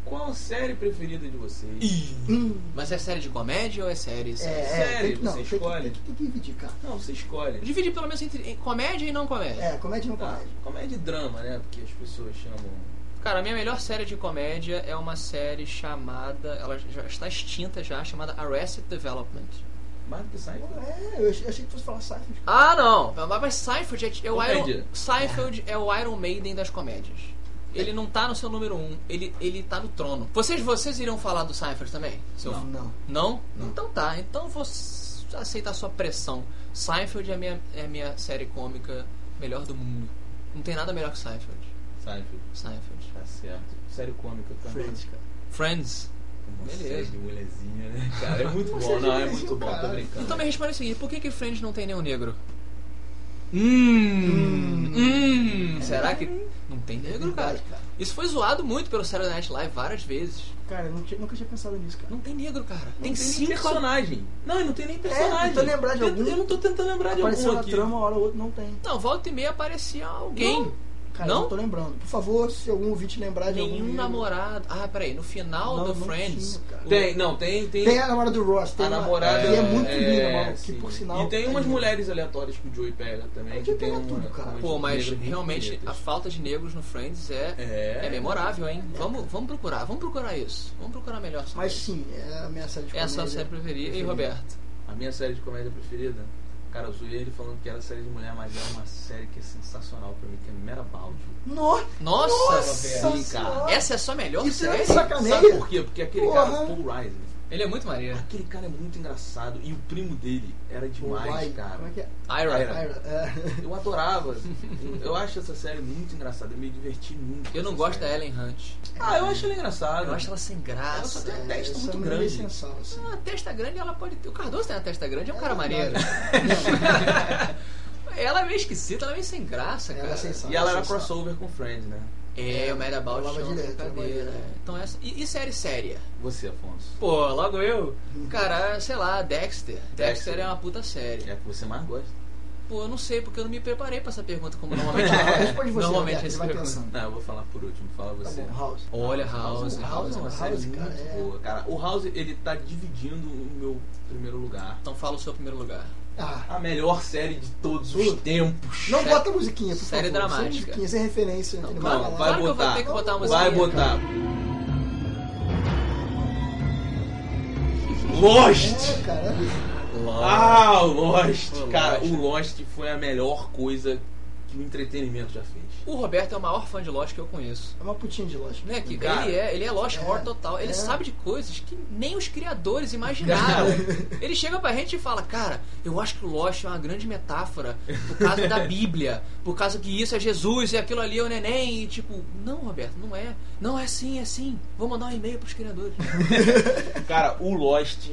Qual a série preferida de vocês? Hum, Mas é série de comédia ou é série? é, série? é, série, tem que, não, você tem que, escolhe. tem, que, tem que dividir, cara. Não, você escolhe. Divide pelo menos entre comédia e não comédia. É, comédia não Tá. comédia. Comédia e drama, né? Porque as pessoas chamam. Cara, a minha melhor série de comédia é uma série chamada. Ela já está extinta já, chamada Arrested Development. Mais do que Seinfeld. É, eu achei, achei que fosse falar Seinfeld. Ah, não! Mas- Seinfeld é, é o. Iron, Seinfeld é o Iron Maiden das comédias. Ele não tá no seu número um, ele, ele tá no trono. Vocês, vocês iriam falar do Seinfeld também? Seu- Não. Não. Não? Não. Então tá, então vou aceitar a sua pressão. Seinfeld é a minha, é a minha série cômica melhor do mundo. Não tem nada melhor que Seinfeld. Seinfeld. Seinfeld. Certo. Série cômica também. Friends, cara. Friends. Beleza. de mulherzinha, né? Cara, é muito bom. Não, é muito bom, tô brincando. Então me responde o seguinte, por que que Friends não tem nenhum negro? Hum, hum, será que não tem negro, cara? Isso foi zoado muito pelo Saturday Night Live várias vezes. Cara, eu não tinha- nunca tinha pensado nisso, cara. Não tem negro, cara. Não Tem, nem cinco personagem. Não, e não tem nem personagem. lembrar de Eu- algum. Eu não tô tentando lembrar de Apareceu algum na aqui. trama, uma hora ou outra não tem. Não, volta e meia aparecia alguém. Cara, Não? não tô lembrando. Por favor, se algum ouvinte lembrar de algum. Nenhum livro- namorado. Ah, peraí, no final Não, do não Friends. tinha, o- Tem, não, tem. Tem, Tem a namorada do Ross, tem a uma- namorada. que é muito linda, mano. Que sim. por sinal. E tem é umas linda. mulheres aleatórias que o Joey pega também. O que Joey pega uma- tudo, cara. Pô, mas realmente a falta de negros no Friends é, É. é memorável, hein? Vamos, vamos procurar, vamos procurar isso. Vamos procurar melhor sobre Mas isso. sim, é a minha série de É a sua comédia série preferida. E Roberto? A minha série de comédia preferida, cara, eu zoei ele falando que era série de mulher, mas é uma série que é sensacional pra mim, que é Merabaldi. Nossa! Nossa, Nossa sim, cara. Senhora! essa é a sua melhor Isso é série? sacanagem. Sabe por quê? Porque aquele Porra. cara, Paul Reiser, Ele é muito maneiro. aquele cara é muito engraçado e o primo dele era demais, Uai, cara. Como é que é? Ira. Ira. Ira, é. Eu adorava. eu acho essa série muito engraçada, eu me diverti muito. Eu não gosto da série. Ellen Hunt. Ah, eu acho ela engraçada. Eu acho ela sem Ela graça. só tem a testa Essa muito é grande. assim. Ah, a testa grande ela pode ter. O Cardoso tem a testa grande, é um É cara maneiro. ela é meio esquisita, ela é meio sem graça, Ela cara. é. E ela era crossover com Friends, né? É, o Mad About Rolava direto, é. Então essa. E, e série séria? Você, Afonso. Pô, logo eu. Cara, sei lá, Dexter. Dexter, Dexter. é uma puta série. É a que você mais gosta. Pô, eu não sei, porque eu não me preparei pra essa pergunta como normalmente. Responde você, normalmente Roberto, esse vai pergunta. pensando. Não, eu vou falar por último, fala Tá você. bom, House. Olha, House. O House, House é uma House, série cara, muito é. boa. Cara, o House, ele tá dividindo o meu primeiro lugar. Então fala o seu primeiro lugar. Ah, A melhor série de todos os tempos. não Série- bota musiquinha, por série favor. dramática. Sem musiquinha, sem referência. Não, vai Não, vai Claro que eu vou botar. ter que botar vai botar. Lost! É, cara. Ah, o Lost! Cara, Lost. o Lost foi a melhor coisa entretenimento já fez. O Roberto é o maior fã de Lost que eu conheço. É uma putinha de loja. Né, que Cara, ele é, ele é Lost é, Horror total. Ele é. sabe de coisas que nem os criadores imaginaram. ele chega pra gente e fala, cara, eu acho que o Lost é uma grande metáfora por causa da Bíblia, por causa que isso é Jesus e aquilo ali é o neném. E tipo, não, Roberto, não é. Não, é assim, é assim. Vou mandar um e-mail pros criadores. Cara, o Lost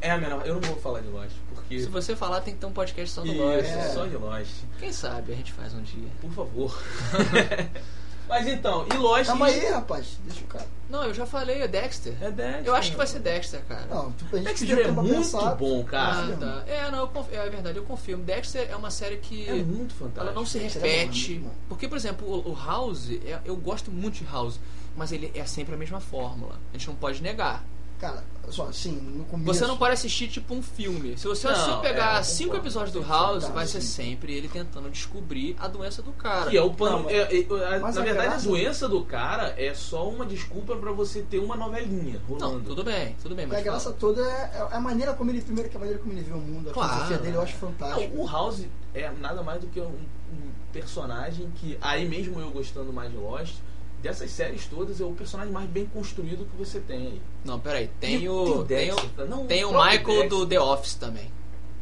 é a melhor. Eu não vou falar de Lost, porque. Se você falar, tem que ter um podcast só do Isso, Lost. É. só de Lost. Quem sabe a gente faz um dia. Por favor. Mas então, e Lost. Calma aí, rapaz. Deixa o cara. Não, eu já falei, é Dexter. É Dexter. Eu acho que vai ser Dexter, cara. Não, tipo, a gente Dexter é muito pensada. bom, cara. Ah, tá. É, não, eu conf- é verdade, eu confirmo. Dexter é uma série que. É muito fantástico. Ela não se é repete. muito bom. porque, por exemplo, o, o House, é- eu gosto muito de House, mas ele é sempre a mesma fórmula. A gente não pode negar. Cara, só assim, no começo. Você não pode assistir tipo um filme. Se você Não, só pegar é, cinco concordo. episódios do que House, vai ser sempre ele tentando descobrir a doença do cara. Que é o pano. Não, é- é- mas na a verdade, graça- a doença do cara é só uma desculpa pra você ter uma novelinha rolando. Não, tudo bem, tudo bem, mas a graça fala. toda é, é a maneira como ele, primeiro que a maneira como ele vê o mundo, a Claro. filosofia dele eu acho Não, fantástico. o House é nada mais do que um, um personagem que, aí mesmo eu gostando mais de Lost, dessas séries todas, é o personagem mais bem construído que você tem aí. Não, peraí. Tem E o. Tem o, Dexter, não, tem o Michael Dexter. do The Office também.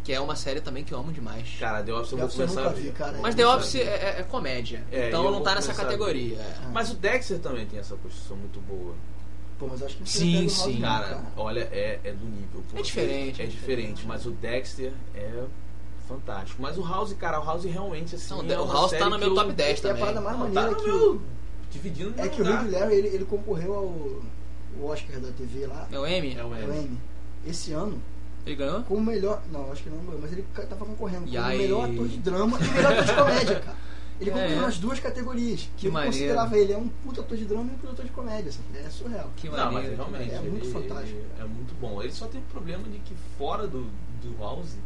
Que é uma série também que eu amo demais. Cara, The Office eu vou Office eu começar a nunca ver. vi, cara. Mas The Office é, é- é comédia. É, então eu não tá nessa começar a categoria. é. Mas o Dexter também tem essa construção muito boa. Pô, mas acho que Sim, sim. Não, Cara, olha, é, é do nível. porque diferente, É é diferente, mas o Dexter é fantástico. Mas o House, cara, o House realmente assim. Não, é o House tá no meu eu- top 10 E a também. parada mais Não, maneira tá é que meu. o, Dividindo é que o. Rick Larry, ele, ele concorreu ao o Oscar da TV lá, É o M? É o o M. Esse ano, Ele ganhou? como melhor... Não, acho que não ganhou, mas ele tava concorrendo como aí? melhor ator de drama e melhor ator de comédia, cara. Ele É, concorreu é. nas duas categorias. Que eu maneiro. considerava ele é um puta ator de drama e um puta ator de comédia, sabe? É surreal. Que Não, mas realmente. É muito ele- fantástico. É muito bom. Ele só tem o problema de que fora do, do House,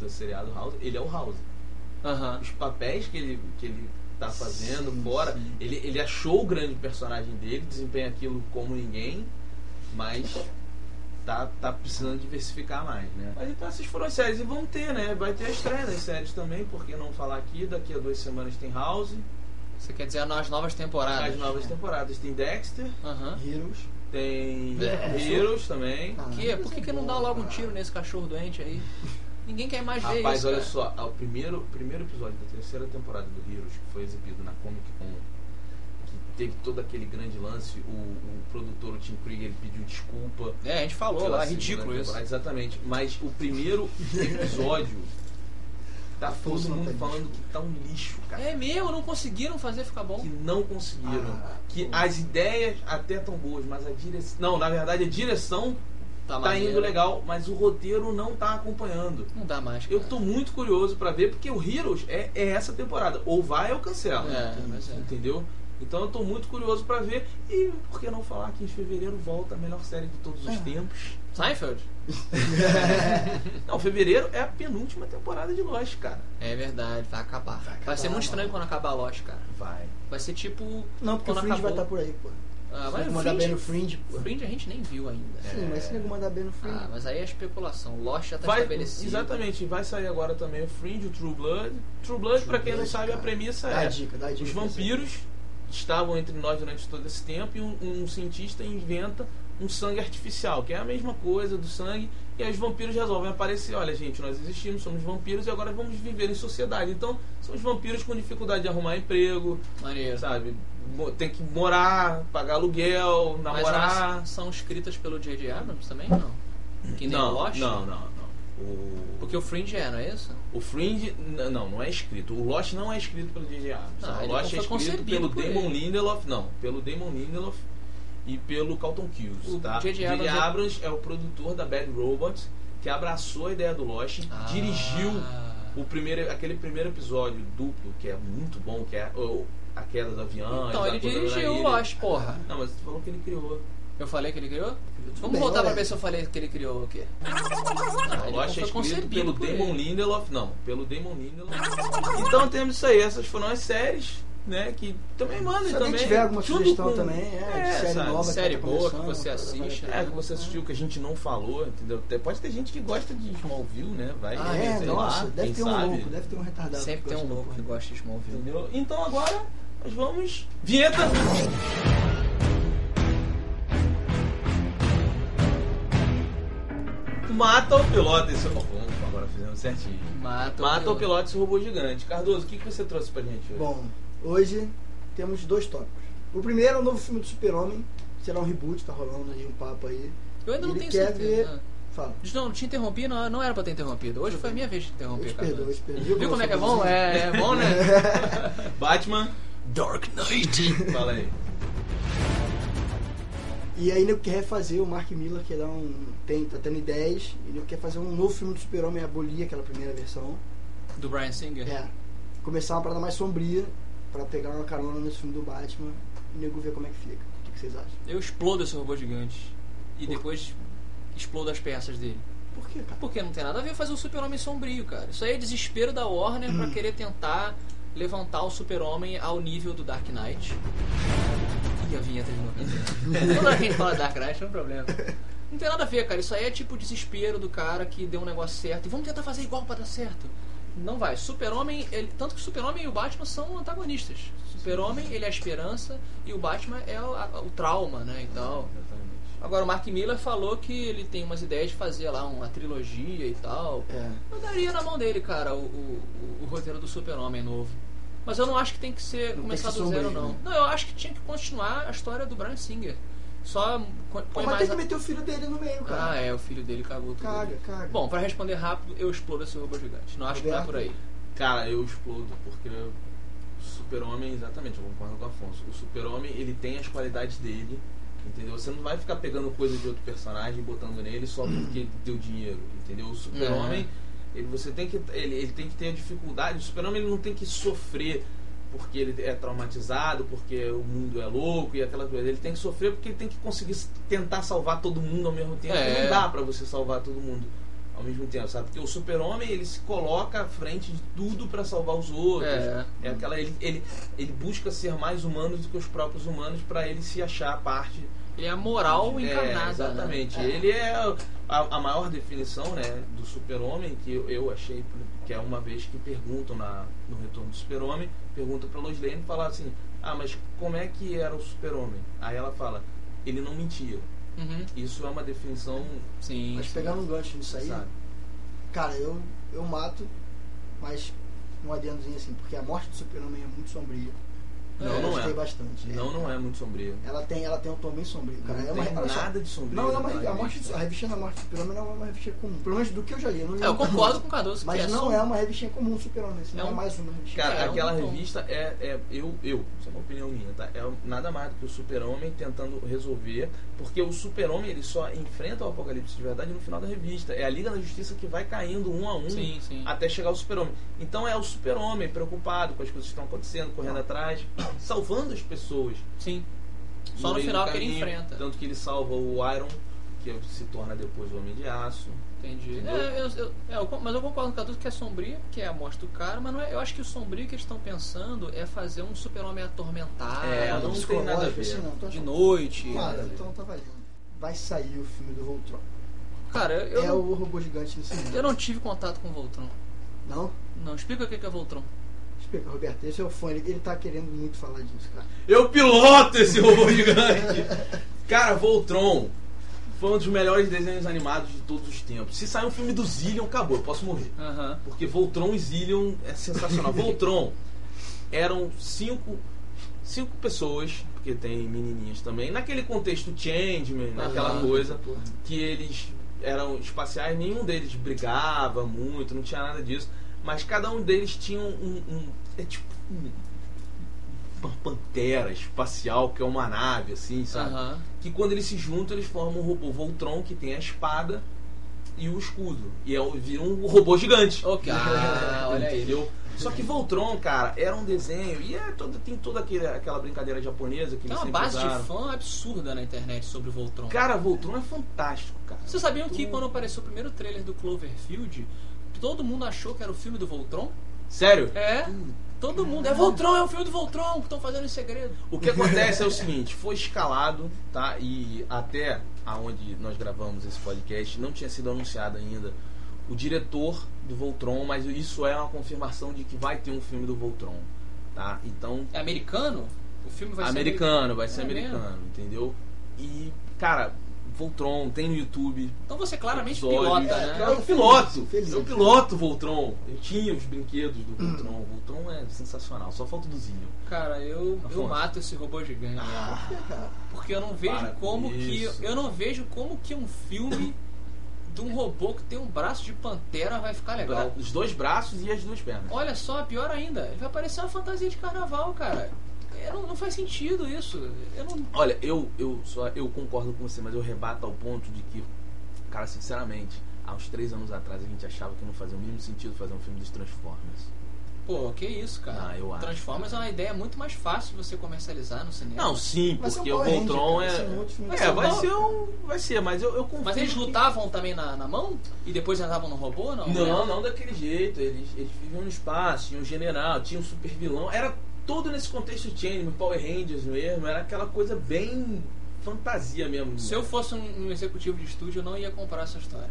do seriado House, ele é o House. Aham. Os papéis que ele, que ele tá fazendo Sim, fora, sim. ele, ele achou o grande personagem dele, desempenha aquilo como ninguém, mas tá, tá precisando diversificar mais, né? Mas então essas foram as séries. E vão ter, né? Vai ter a estreia das séries também, por que não falar aqui? Daqui a duas semanas tem House, Você quer dizer nas novas temporadas? as novas temporadas tem Dexter, Aham. Heroes. tem É. Heroes também. Ah, Que? Por que, que não dá logo um tiro nesse cachorro doente aí? Ninguém quer mais ver Rapaz, olha cara. só, o primeiro, primeiro episódio da terceira temporada do Heroes, que foi exibido na Comic Con, que teve todo aquele grande lance, o, o produtor, o Tim Krieger, ele pediu desculpa. É, a gente falou lá, é ridículo isso. temporada. Exatamente. Mas o primeiro episódio, tá todo Todos mundo falando que tá um lixo, cara. É mesmo, não conseguiram fazer ficar bom. Que não conseguiram. Ah, que pô. as ideias até tão boas, mas a direção. Não, na verdade a direção Tá, tá indo legal, mas o roteiro não tá acompanhando. Não dá mais. Eu cara. tô muito curioso pra ver, porque o Heroes é, é essa temporada. Ou vai ou cancela. É, mas é. Entendeu? Então eu tô muito curioso pra ver. E por que não falar que em fevereiro volta a melhor série de todos os É. tempos? Seinfeld? Não, fevereiro é a penúltima temporada de Lost, cara. É verdade, vai acabar. Vai, acabar, ser muito estranho mano. quando acabar a Lost, cara. Vai. Vai ser tipo. Não, porque o Fringe vai acabou. estar por aí, pô. Ah, mas nego bem Fringe, no Fringe, pô. Fringe a gente nem viu ainda. Sim, mas se nego mandar bem no Fringe. Ah, mas aí é especulação. Lost já tá Vai, estabelecido. exatamente, vai sair agora também o Fringe, o True Blood. True Blood, True pra quem não Blood, sabe, a cara. premissa Dá a é: dica, dá a dica os vampiros estavam entre nós durante todo esse tempo e um, um cientista inventa um sangue artificial, que é a mesma coisa do sangue, e aí os vampiros resolvem aparecer. Olha, gente, nós existimos, somos vampiros e agora vamos viver em sociedade. Então, são os vampiros com dificuldade de arrumar emprego, Maneiro. sabe? Tem que morar, pagar aluguel, Mas namorar. elas são escritas pelo J.J. Abrams também? Não. Que nem não, o Lost? não, não, não. O... Porque o Fringe é, não é isso? O Fringe, não, não é escrito. O Lost não é escrito pelo J.J. Abrams. Ah, o Lost é escrito pelo Damon ele. Lindelof, não, pelo Damon Lindelof e pelo Carlton O tá? J.J. J.J. Abrams é- Abrams é o produtor da Bad Robot, que abraçou a ideia do Lost, Ah. dirigiu o primeiro, aquele primeiro episódio duplo, que é muito bom, que é a queda do avião. Então, ele dirigiu o ilha. Lost, porra. Não, mas você falou que ele criou. Eu falei que ele criou? Vamos bem, voltar pra ver se eu falei que ele criou o quê. Não, o ele Lost é foi escrito pelo Damon ele. Lindelof, não, pelo Damon Lindelof. Então temos isso aí, essas foram as séries, né, que também mandem Se também. tiver alguma sugestão com- também, é, de série sabe, nova. série que tá boa que você vai- assiste, vai- É, que você assistiu que a gente não falou, entendeu? Pode ter gente que gosta de Smallville, né? Vai, Ah, é? Nossa, lá, deve ter um sabe, louco, deve ter um retardado. Sempre tem um louco que gosta de Smallville. Entendeu? Então agora nós vamos. Vinheta! Mata o piloto esse robô. Agora fizemos certinho. Mata, Mata o piloto esse robô gigante. Cardoso, o que, que você trouxe pra gente hoje? Bom, hoje temos dois tópicos. O primeiro é o novo filme do Super-Homem, será um reboot, tá rolando aí um papo aí. Eu ainda não Ele tenho quer certeza. ver- Fala. Não, te interrompi, não, não era pra ter interrompido. Hoje foi a minha vez de interromper, te cara. Viu como é que é bom? É, é bom, né? Batman, Dark Knight. fala aí. E aí ele quer fazer, o Mark Miller quer dar um. Tem, tá tendo ideias, ele quer fazer um novo filme do Super-Homem, abolir aquela primeira versão. Do Brian Singer. É. Começar uma parada mais sombria, pra pegar uma carona nesse filme do Batman e nego ver como é que fica. O que, que vocês acham? Eu explodo esse robô gigante. E Por- depois explodo as peças dele. Por quê, cara? Porque não tem nada a ver fazer o super-homem sombrio, cara. Isso aí é desespero da Warner pra querer tentar levantar o super-homem ao nível do Dark Knight. E a vinheta de novo. Toda que a gente fala Dark Knight é um problema. Não tem nada a ver, cara. Isso aí é tipo o desespero do cara que deu um negócio certo. E vamos tentar fazer igual pra dar certo. Não vai. Super-Homem, ele- tanto que o Super-Homem e o Batman são antagonistas. Super-Homem, ele é a esperança e o Batman é o, a- o trauma, né, e. Exatamente. Agora o Mark Miller falou que ele tem umas ideias de fazer lá uma trilogia e tal. É. Eu daria na mão dele, cara, o, o, o- o roteiro do Super-Homem novo. Mas eu não acho que tem que ser Não começar que do zero, não. né? Não, eu acho que tinha que continuar a história do Brian Singer. Só Pô, mas mais. tem que meter o filho dele no meio, cara. Ah, é, o filho dele cagou tudo. Caga, caga. Bom, pra responder rápido, eu exploro esse robô gigante. Não acho que vai Roberto? por aí. Cara, eu explodo, porque o Super-Homem, exatamente, eu concordo com o Afonso. O Super-Homem, ele tem as qualidades dele, entendeu? Você não vai ficar pegando coisa de outro personagem e botando nele só porque ele deu dinheiro, entendeu? O Super-Homem, ele, você tem que, ele, ele tem que ter a dificuldade. O Super-Homem, ele não tem que sofrer porque ele é traumatizado, porque o mundo é louco e aquela coisa. Ele tem que sofrer porque ele tem que conseguir tentar salvar todo mundo ao mesmo tempo. É. Não dá pra você salvar todo mundo ao mesmo tempo, sabe? Porque o super-homem, ele se coloca à frente de tudo pra salvar os outros. É. É aquela ele, ele, ele busca ser mais humano do que os próprios humanos pra ele se achar parte Ele é a moral é, encarnada. exatamente. Né? Ele é a, a maior definição, né, do super-homem que eu, eu achei que é uma vez que perguntam na, no retorno do super-homem, perguntam pra Lois Lane e falam assim: "Ah, mas como é que era o super-homem?" Aí ela fala: "Ele não mentia". Uhum. Isso é uma definição, Sim. Mas sim. pegando um gancho nisso aí, sabe? cara, eu, eu mato, mas um adendozinho assim, porque a morte do super-homem é muito sombria. Não, eu não gostei é. bastante. Não, não é muito sombrio. Ela tem, ela tem um tom bem sombrio, cara. Não é uma, tem olha só, nada de sombrio. Não, é uma, naquela a, morte, revista. a revistinha da morte do super-homem não é uma revistinha comum. Pelo menos do que eu já li. Eu, não li É, eu concordo com o Cardoso. que Mas é não som- é uma revistinha comum super-homem. Assim, É não é mais uma revistinha. Cara, É, aquela um revista é, é eu, eu, isso é uma opinião minha, tá? É nada mais do que o super-homem tentando resolver, porque o super-homem ele só enfrenta o apocalipse de verdade no final da revista. É a Liga da Justiça que vai caindo um a um Sim, sim. até chegar o super-homem. Então é o super-homem preocupado com as coisas que estão acontecendo, correndo atrás, salvando as pessoas. Sim. Só no meio final que ele enfrenta. Tanto que ele salva o Iron, que se torna depois o Homem de Aço. Entendi. Entendeu? É, eu, eu- é, eu mas eu concordo com o Cardoso que é sombrio, que é a morte do cara, mas não é, eu acho que o sombrio que eles estão pensando é fazer um super-homem atormentado, É, não tem nada a ver. Assim, não, tô de noite. Cara, né? então tá valendo. Vai sair o filme do Voltron. Cara, eu, é não, o robô gigante no cinema. eu não tive contato com o Voltron. Não? Não, explica o que que é Voltron. Roberto. Esse é o fã. Ele, ele tá querendo muito falar disso, cara. Eu piloto esse robô gigante! Cara, Voltron foi um dos melhores desenhos animados de todos os tempos. Se sair um filme do Zillion, acabou, eu posso morrer. Porque Voltron e Zillion é sensacional. Voltron eram cinco, cinco pessoas, porque tem menininhas também, naquele contexto Changeman, naquela Aham. coisa, que eles eram espaciais, nenhum deles brigava muito, não tinha nada disso, mas cada um deles tinha um. um- é tipo. um- uma pantera espacial, que é uma nave, assim, sabe? Aham. que quando eles se juntam, eles formam um robô Voltron que tem a espada e o escudo. E é, o- vira um robô gigante. Ok. Ah, olha aí. Entendeu? Só que Voltron, cara, era um desenho e é todo, tem toda aquele, aquela brincadeira japonesa que Tem uma base usaram. de fã absurda na internet sobre o Voltron. Cara, Voltron é fantástico, cara. Vocês sabiam que quando apareceu o primeiro trailer do Cloverfield, todo mundo achou que era o filme do Voltron? Sério? É. Todo mundo. É Voltron, é o filme do Voltron, estão fazendo em segredo. O que acontece é o seguinte, foi escalado, tá? E até aonde nós gravamos esse podcast não tinha sido anunciado ainda o diretor do Voltron, mas isso é uma confirmação de que vai ter um filme do Voltron, tá? Então, É americano? O filme vai ser americano, vai ser É americano, entendeu? E, cara, Voltron tem no YouTube. Então você claramente episódios. pilota, É, né? claro. Eu piloto, Feliz. eu piloto Voltron. Eu tinha os brinquedos do Voltron. O Voltron é sensacional, só falta o do Zinho. Cara, eu, eu mato esse robô gigante. Ah. Porque eu não vejo Para com como que. Eu não vejo como que um filme de um robô que tem um braço de pantera vai ficar legal. Os dois braços e as duas pernas. Olha só, pior ainda, ele vai parecer uma fantasia de carnaval, cara. É, Não, não faz sentido isso. Eu não. Olha, eu, eu, só, eu concordo com você, mas eu rebato ao ponto de que, cara, sinceramente, há uns três anos atrás a gente achava que não fazia o mínimo sentido fazer um filme dos Transformers. Pô, que isso, cara. Ah, eu acho, Transformers é uma ideia muito mais fácil de você comercializar no cinema. Não, sim, Vai ser um porque o Voltron cara, vai ser um é. É, vai ser ser um. Vai ser, mas eu, eu confio. Mas eles que- lutavam também na, na mão? E depois entravam no robô, não? Não, não daquele jeito. Eles, eles viviam no espaço, tinha um general, tinha um super vilão. Era todo nesse contexto Change, Power Rangers mesmo. Era aquela coisa bem fantasia mesmo. Se eu fosse um, um executivo de estúdio, eu não ia comprar essa história.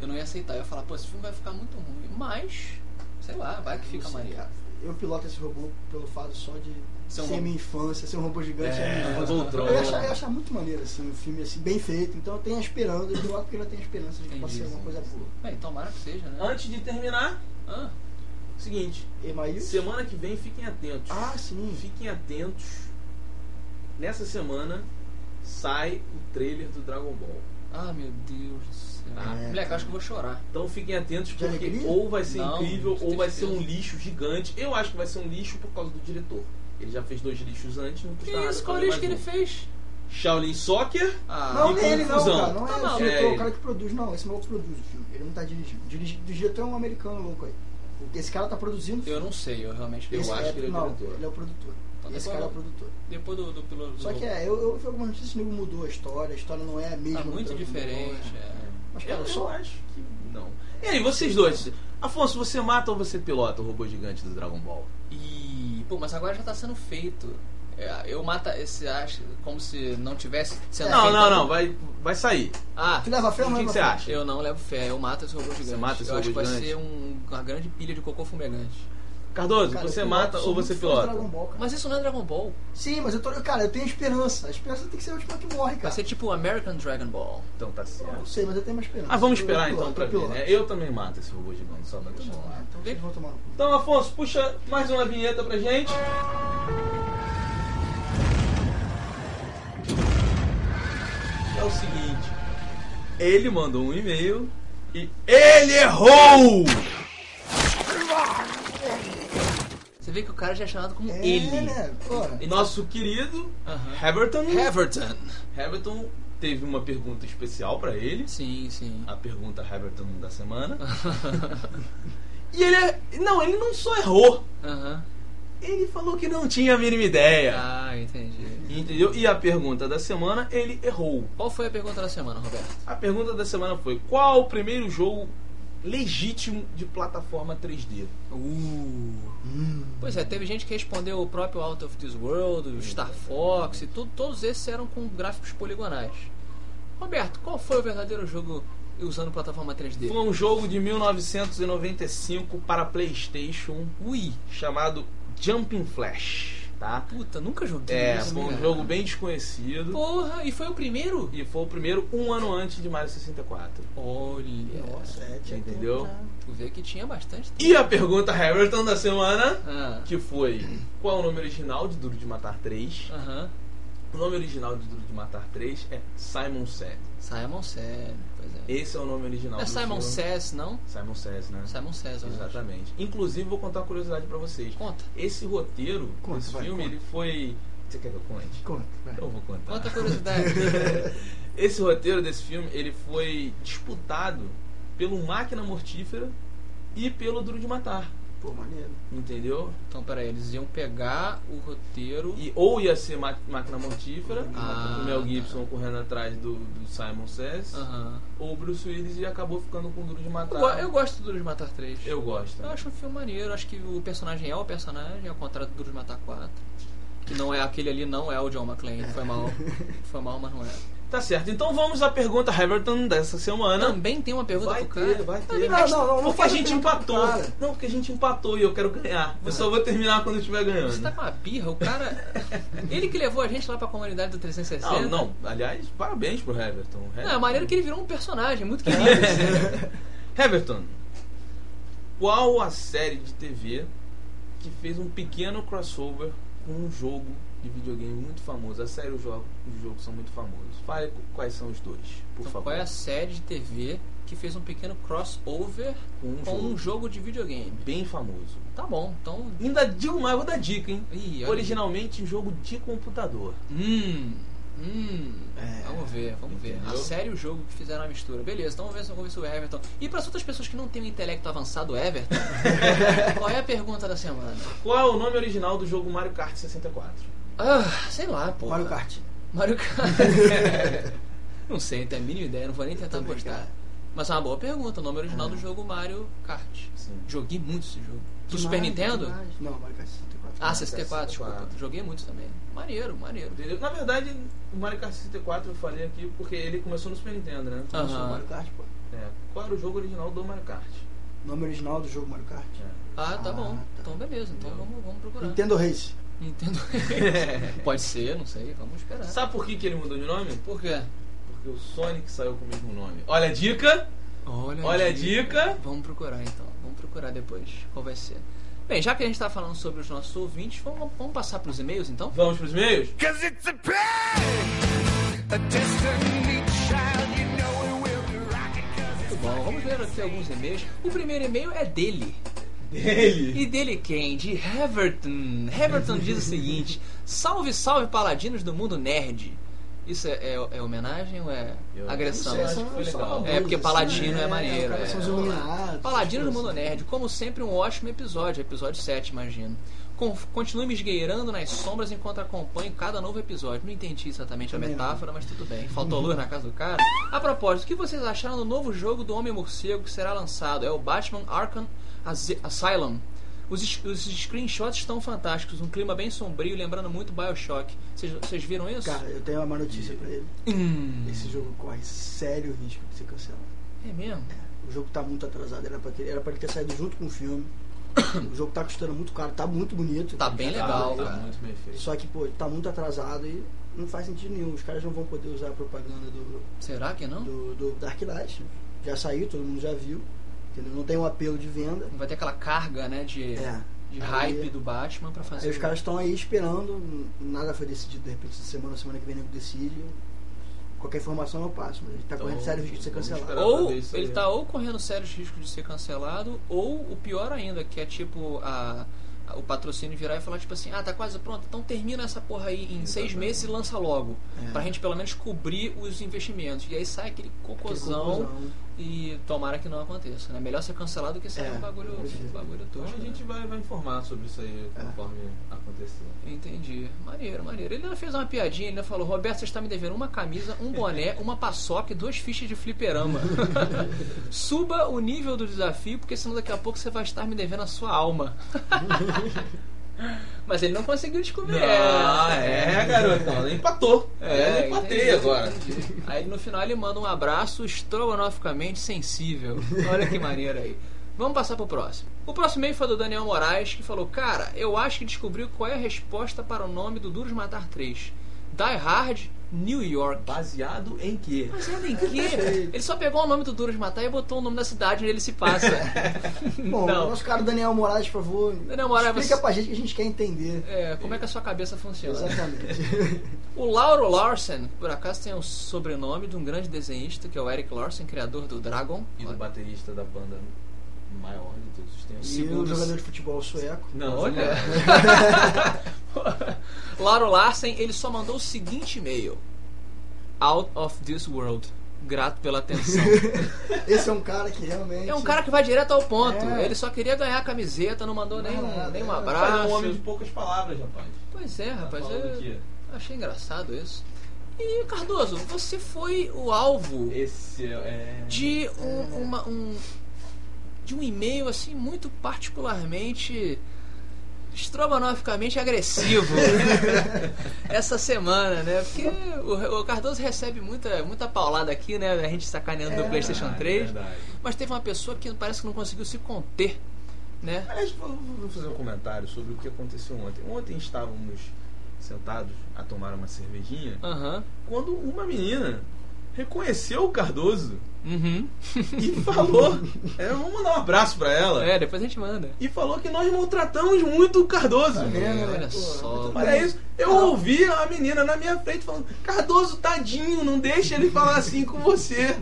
Eu não ia aceitar. Eu ia falar, pô, esse filme vai ficar muito ruim. Mas Sei lá, vai que fica maneiro. Eu piloto esse robô pelo fato só de Ser um ser minha infância, ser um robô gigante. É, minha. Voltron. eu, ia achar, eu ia achar muito maneiro, assim, um filme assim, bem feito. Então eu tenho a esperança, eu piloto porque eu tenho a esperança de que possa ser alguma coisa boa. Bem, tomara que seja, né? Antes de terminar, Ah, seguinte. Semana que vem, fiquem atentos. Ah, sim. Fiquem atentos. Nessa semana sai o trailer do Dragon Ball. ah, meu Deus do céu. Ah, Moleque, acho que eu vou chorar. Então fiquem atentos porque alegria? ou vai ser Não, incrível ou vai ser um lixo gigante. Eu acho que vai ser um lixo por causa do diretor. Ele já fez dois lixos antes, não Que custa nada isso? Qual lixo que ele um. fez? Shaolin Soccer. Ah, Não, e nem ele não, cara. Não é Tá o maluco. diretor, É é o cara que produz. Não, esse maluco produz o filme. Ele não tá dirigindo. Dirigi- O diretor é um americano louco aí. Esse cara tá produzindo eu não sei, eu realmente Eu Esse acho é, que ele é o não, diretor. Ele é o produtor. Então esse depois cara é o produtor. Depois do, do piloto. Só que é, eu, eu vi algumas notícias que o nego mudou a história, a história não é a mesma. Tá do muito diferente. é. é. Mas, Eu, cara, eu só. acho que não. E aí, vocês dois? Afonso, você mata ou você pilota o robô gigante do Dragon Ball? E. Pô, mas agora já tá sendo feito. É, Eu mata esse acho como se não tivesse sendo Não, não, ainda. não, vai, vai sair. Ah, Tu leva fé ou O não que, que leva você fé? acha? eu não levo fé, eu mato esse robô gigante. mata esse eu acho robô que vai gigante? ser um- uma grande pilha de cocô fumegante. Cardoso, Cara, você mata piloto, ou você pilota? Dragon Ball, cara. Mas isso não é Dragon Ball. Sim, mas eu tô. Cara, eu tenho esperança. A esperança tem que ser a última que morre, Vai cara. ser tipo American Dragon Ball. Então tá Eu não certo. sei, mas eu tenho uma esperança. Ah, vamos Eu esperar piloto, então pra eu ver, piloto. né? Eu também mato esse robô gigante, só pra deixar. bom, então. Então, Afonso, puxa mais uma vinheta pra gente. É o seguinte, ele mandou um e-mail e ele errou! Você vê que o cara já é chamado como É, ele. né? Porra. Nosso querido Aham. Everton. Everton. Everton teve uma pergunta especial pra ele. Sim, sim. A pergunta Everton da semana. e ele é... Não, ele não só errou. Aham. Ele falou que não tinha a mínima ideia. Ah, entendi. Entendeu? E a pergunta da semana, ele errou. Qual foi a pergunta da semana, Roberto? A pergunta da semana foi: qual o primeiro jogo legítimo de plataforma 3D? Uh. Hum. Pois é, teve gente que respondeu o próprio Out of This World, o Star Fox e tudo, todos esses eram com gráficos poligonais. Roberto, qual foi o verdadeiro jogo usando plataforma 3D? Foi um jogo de 1995 para PlayStation Ui, chamado Jumping Flash, tá? puta, nunca joguei É, isso, foi um cara. jogo bem desconhecido Porra, e foi o primeiro? e foi o primeiro um ano antes de Mario 64. Olha, Nossa, é, tinha Entendeu? já. tu vê que tinha bastante tempo. E a pergunta Hamilton da semana, Ah, que foi: qual é o nome original de Duro de Matar 3? Aham. O nome original de Duro de Matar 3 é Simon Says. Simon Says, pois é. Esse é o nome original Não é do Simon filme. Says, não? Simon Says, né? Simon Says, eu acho. Exatamente. Inclusive, vou contar uma curiosidade pra vocês. Conta. Esse roteiro Conta, desse vai, filme, conta. ele foi... Você quer que eu conte? Conta, vai. Eu vou contar. Conta a curiosidade. Esse roteiro desse filme, ele foi disputado pelo Máquina Mortífera e pelo Duro de Matar. Pô, maneiro. Entendeu? então, peraí, eles iam pegar o roteiro. E ou ia ser Ma- Máquina Mortífera, Ah, o Mel tá. Gibson correndo atrás do, do Simon Says, Aham. ou o Bruce Willis e acabou ficando com o Duro de Eu, Matar. go- eu gosto do Duro de Matar 3. Eu gosto. Eu acho um filme maneiro. Acho que o personagem é o personagem, ao contrário do Duro de Matar 4. Que não é aquele ali, não é o John McClane. Foi mal. Foi mal, mas não é. Tá certo. Então vamos à pergunta Everton dessa semana. Também tem uma pergunta Vai pro ter, cara. vai ter. Não, não, não, não porque a gente empatou. Não, porque a gente empatou e eu quero ganhar. Eu só vou terminar quando eu estiver ganhando. Você tá com uma birra, o cara. Ele que levou a gente lá pra comunidade do 360. Não, não. Aliás, parabéns pro Everton. Não, é maneiro que ele virou um personagem muito querido. Everton, qual a série de TV que fez um pequeno crossover com um jogo de videogame muito famoso? A série e o jogo, os jogos são muito famosos. Fale qu- quais são os dois, por Então, favor. qual é a série de TV que fez um pequeno crossover Com um com jogo um jogo de videogame? bem famoso. Tá bom, então. Ainda digo mais, vou dar dica, hein? Ih, Originalmente um jogo de computador. Hum. Hum. É. Vamos ver, vamos ver. Entendeu? A série e o jogo que fizeram a mistura. Beleza, então vamos ver, se- vamos ver se o Everton. E para as outras pessoas que não têm o intelecto avançado Everton, qual é a pergunta da semana? Qual é o nome original do jogo Mario Kart 64? Ah, sei lá, pô. Mario Kart. Mario Kart. não sei, não tenho a mínima ideia, não vou nem tentar Também, postar. cara. Mas é uma boa pergunta, o nome original do jogo Mario Kart. Sim. Joguei muito esse jogo. Do Super Nintendo? demais. Não, Mario Kart 64. Ah, 64, desculpa. 64. Joguei muito também. Maneiro, maneiro. Entendeu? Na verdade, o Mario Kart 64 eu falei aqui porque ele começou no Super Nintendo, né? Começou o Mario Kart, pô. É. Qual era o jogo original do Mario Kart? Nome original do jogo Mario Kart. É. Ah, tá Ah, bom. tá. Então beleza, então vamos, vamos procurar. Nintendo Race. Nintendo. Pode ser, não sei, vamos esperar. Sabe por que, que ele mudou de nome? por quê? Porque o Sonic saiu com o mesmo nome. Olha a dica! Olha, Olha a dica! Vamos procurar então, vamos procurar depois qual vai ser. Bem, já que a gente tá falando sobre os nossos ouvintes, vamos, vamos passar pros e-mails então? Vamos pros e-mails? Cause it's a pain, a destiny child, you know it will be rocking. Cause Muito bom, vamos ver aqui alguns e-mails. O primeiro e-mail é dele. Dele! E dele quem? De Heverton. Heverton diz o seguinte: Salve, salve, paladinos do mundo nerd. Isso é, é- é homenagem ou é Eu agressão? sei, acho que foi legal. É, porque Paladino é maneiro, é. são iluminados. Paladino do essas Mundo coisas. Nerd, como sempre, um ótimo episódio, episódio 7, imagino. Continue me esgueirando nas sombras enquanto acompanho cada novo episódio. Não entendi exatamente a metáfora, mas tudo bem. Faltou luz na casa do cara. A propósito, o que vocês acharam do novo jogo do Homem-Morcego que será lançado? É o Batman Arkham Asylum. Os, os screenshots estão fantásticos, um clima bem sombrio, lembrando muito Bioshock. Vocês, viram isso? Cara, eu tenho uma má notícia pra ele. Hum, Esse jogo corre sério risco de ser cancelado. é mesmo? O jogo tá muito atrasado, era pra, ter, era pra ele ter saído junto com o filme. O jogo tá custando muito caro, tá muito bonito. Tá bem legal, tá cara. muito bem feito. Só que, pô, tá muito atrasado e não faz sentido nenhum. Os caras não vão poder usar a propaganda do, Será que não? do, do Dark Knight. Já saiu, todo mundo já viu. Entendeu? Não tem um apelo de venda. Vai ter aquela carga, né, de, É. de Aí- hype do Batman pra fazer. Aí os caras estão aí esperando, nada foi decidido de repente essa semana, semana que vem nego decide. Qualquer informação eu passo, mas ele tá Então, correndo sério risco de ser cancelado. Ou ele aí. tá ou correndo sérios riscos de ser cancelado, ou o pior ainda, que é tipo a, a- o patrocínio virar e falar tipo assim, ah, tá quase pronto, então termina essa porra aí em seis meses e lança logo. É. Pra gente pelo menos cobrir os investimentos. E aí sai aquele Aquele cocôzão. E tomara que não aconteça. Né? Melhor ser cancelado do que sair É, um bagulho, um bagulho Então a né? gente vai, vai informar sobre isso aí É. conforme acontecer. Entendi. Maneiro, maneiro. Ele ainda fez uma piadinha, ele ainda falou, Roberto, você está me devendo uma camisa, um boné, uma paçoca e duas fichas de fliperama. Suba o nível do desafio, porque senão daqui a pouco você vai estar me devendo a sua alma. Mas ele não conseguiu descobrir Ah, essa. é, garotão. Empatou. É, É, empatei entendi, agora. entendi. Aí no final ele manda um abraço estrogonoficamente sensível. Olha que maneiro aí. Vamos passar pro próximo. O próximo e-mail foi do Daniel Moraes, que falou: Cara, eu acho que descobriu qual é a resposta para o nome do Duros Matar 3. Die Hard, New York. Baseado em quê? Ele em quê? Ele só pegou o nome do Duros Matar e botou o nome da cidade onde ele se passa. Bom, Não. o nosso cara Daniel Moraes, por favor, Daniel Moraes, explica você- pra gente que a gente quer entender. É, como é que a sua cabeça funciona? Exatamente. O Lauro Larsen, por acaso tem o sobrenome de um grande desenhista, que é o Eric Larsen, criador do Dragon. E do baterista da banda maior de todos os tempos. e Segundo- o jogador de futebol sueco. Não, Olha. Lauro Larsen, ele só mandou o seguinte e-mail: Out of this world. Grato pela atenção. Esse é um cara que realmente. É um cara que vai direto ao ponto. É. Ele só queria ganhar a camiseta, não mandou Não, nem, nada, nem um é. Abraço. é um homem de poucas palavras, rapaz. Pois é, Tá rapaz. eu aqui. achei engraçado isso. E Cardoso, você foi o alvo Esse é. de um, uma- um- de um e-mail assim muito particularmente estrogonoficamente agressivo essa semana, né? Porque o, o Cardoso recebe muita, muita paulada aqui, né? A gente sacaneando do É, PlayStation Ah, 3, verdade. mas teve uma pessoa que parece que não conseguiu se conter, né? Aliás, vou, fazer um comentário sobre o que aconteceu ontem. Ontem estávamos sentados a tomar uma cervejinha Aham. quando uma menina reconheceu o Cardoso Uhum. e falou: é, vamos mandar um abraço pra ela. É, depois a gente manda. E falou que nós maltratamos muito o Cardoso. Tá vendo, né? olha Pô, só. Olha bem. isso, eu ouvi a menina na minha frente falando: Cardoso, tadinho, não deixa ele falar assim com você.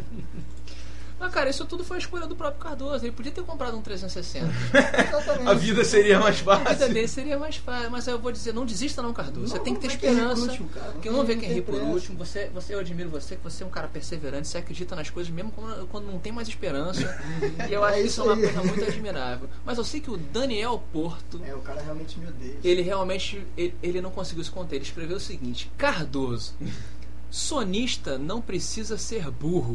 Mas, cara, isso tudo foi a escolha do próprio Cardoso. Ele podia ter comprado um 360. Exatamente. A vida seria mais A vida fácil. dele seria mais fácil. Mas eu vou dizer, não desista não, Cardoso. Você Não, tem que ter esperança. último, cara. Não ver não quem ri por último. Você, você, eu admiro você, que você é um cara perseverante. Você acredita nas coisas mesmo quando, quando não tem mais esperança. e eu acho É que isso é isso uma coisa muito admirável. Mas eu sei que o Daniel Porto... É, o cara realmente me odeia. Ele realmente ele, ele não conseguiu se conter. Ele escreveu o seguinte: Cardoso, sonista não precisa ser burro.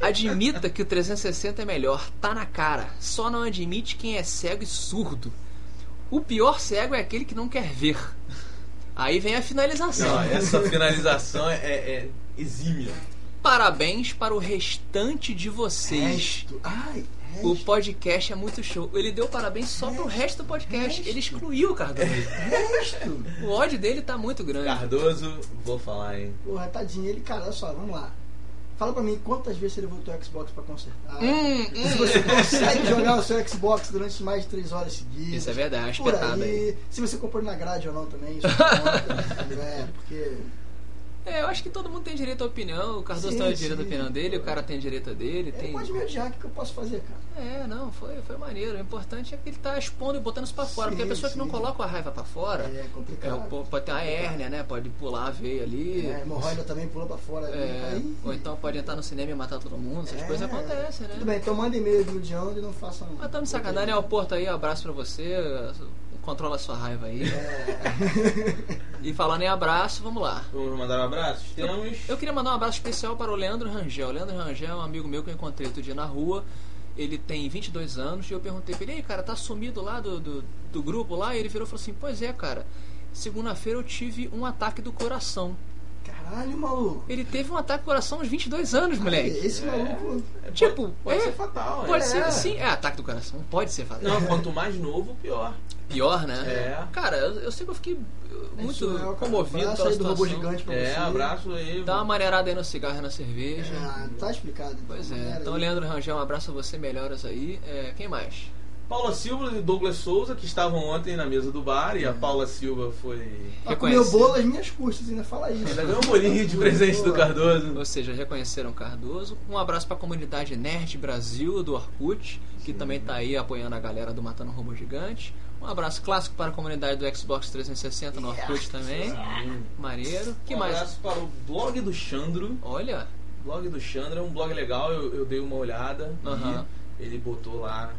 Admita que o 360 é melhor, tá na cara. Só não admite quem é cego e surdo. O pior cego é aquele que não quer ver. Aí vem a finalização. Não, essa finalização é, é exímia. Parabéns para o restante de vocês. Resto. Ai, resto. O podcast é muito show. Ele deu parabéns só pro resto do podcast. Ele excluiu o Cardoso. resto. O ódio dele tá muito grande. Cardoso, vou falar, hein? Porra, tadinho. Ele, cara, olha só, vamos lá. Fala pra mim quantas vezes ele voltou o Xbox pra consertar. Hum, Se você consegue jogar o seu Xbox durante mais de 3 horas seguidas. Isso é verdade, Por espetada aí. aí. Se você comprou ele na grade ou não também, isso conta. é, porque. É, eu acho que todo mundo tem direito à opinião. O Cardoso Sim, tem direito à opinião dele, o cara tem direito a dele. Ele Tem... pode me odiar, o que eu posso fazer, cara? É, não, foi, foi maneiro. O importante é que ele tá expondo e botando isso pra fora. Sim, porque a pessoa que não coloca a raiva pra fora, É é, complicado. o- pode ter uma hérnia, né? Pode pular a veia ali. É, hemorroida também pula pra fora. É, ou então pode entrar no cinema e matar todo mundo. Essas É. coisas acontecem, né? Tudo bem, então manda e-mail de onde e não façam. Mas de sacanagem, né? O Porto aí, abraço pra você. Controla a sua raiva aí. É. E falando em abraço, vamos lá. Vamos mandar um abraço? Temos. Eu queria mandar um abraço especial para o Leandro Rangel. O Leandro Rangel é um amigo meu que eu encontrei outro dia na rua. Ele tem 22 anos e eu perguntei pra ele, ei cara, tá sumido lá do, do, do grupo lá? E ele virou e falou assim, pois é, cara, segunda-feira eu tive um ataque do coração. Caralho, maluco. Ele teve um ataque do coração aos 22 anos, moleque. Esse maluco. É, Tipo, pode, pode é, ser fatal, Pode é. ser, sim, é ataque do coração, pode ser fatal. Não, quanto mais novo, pior. Pior, né? É. Cara, eu, eu sei que eu fiquei muito é, comovido Abraço pela aí do robô situação. gigante pra É, você. abraço aí. Dá uma maneirada aí no cigarro e na cerveja. Ah, tá explicado. então, Pois é. Então, aí. Leandro Rangel, um abraço a você, melhoras aí. É, quem mais? Paula Silva e Douglas Souza, que estavam ontem na mesa do bar, e a Paula Silva foi. Reconhecido. comeu bolo às minhas custas, ainda fala isso. Ainda ganhou um bolinho de presente do Cardoso. Ou seja, reconheceram Cardoso. Um abraço para a comunidade Nerd Brasil do Orkut, que também tá aí apoiando a galera do Matando Robô Gigante. Um abraço clássico para a comunidade do Xbox 360 no Orkut também. Maneiro. que um mais? abraço para o blog do Chandro. Olha, O blog do Chandro é um blog legal, eu, eu dei uma olhada Aham. e ele botou lá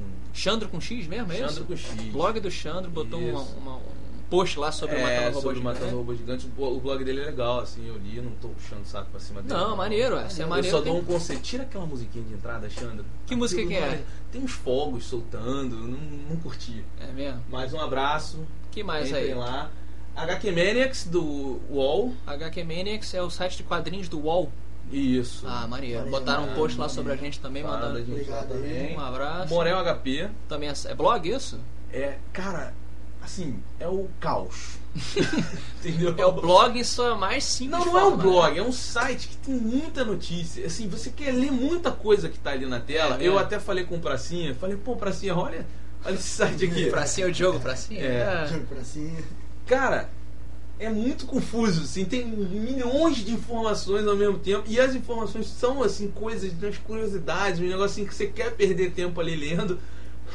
um Xandro com X mesmo, é Chandro isso? com X. Blog do Xandro botou uma- uma- um post lá sobre o é, Matando Robô sobre o Gigante. Matando Robô Gigante. O O blog dele é legal, assim, eu li, não tô puxando o saco pra cima dele. Não, maneiro, essa é Eu maneiro. só dou um conselho. Tira aquela musiquinha de entrada, Chandro. Que música que é? mano, Tem uns fogos soltando, não, não curti. É mesmo? Mais um abraço. que mais Entrem aí? lá. HQ Maniacs do UOL. HQ Maniacs é o site de quadrinhos do UOL. Isso. Ah, maneiro. Maneiro, Botaram um maneiro, post lá maneiro. sobre a gente também, lá Obrigado também. um abraço. Morel HP. Também é, é blog isso? É, cara, assim, é o caos. Entendeu? É o blog, só é mais simples. Não, não é um forma, blog, né? é um site que tem muita notícia. Assim, você quer ler muita coisa que tá ali na tela. É eu mesmo? até falei com o Pracinha, falei, pô, Pracinha, olha, olha esse site aqui. Pra cima o Diogo, pra cima. É. Jogo pra cima. Cara, é muito confuso, assim, tem milhões de informações ao mesmo tempo. E as informações são, assim, coisas, umas curiosidades, um negócio assim que você quer perder tempo ali lendo.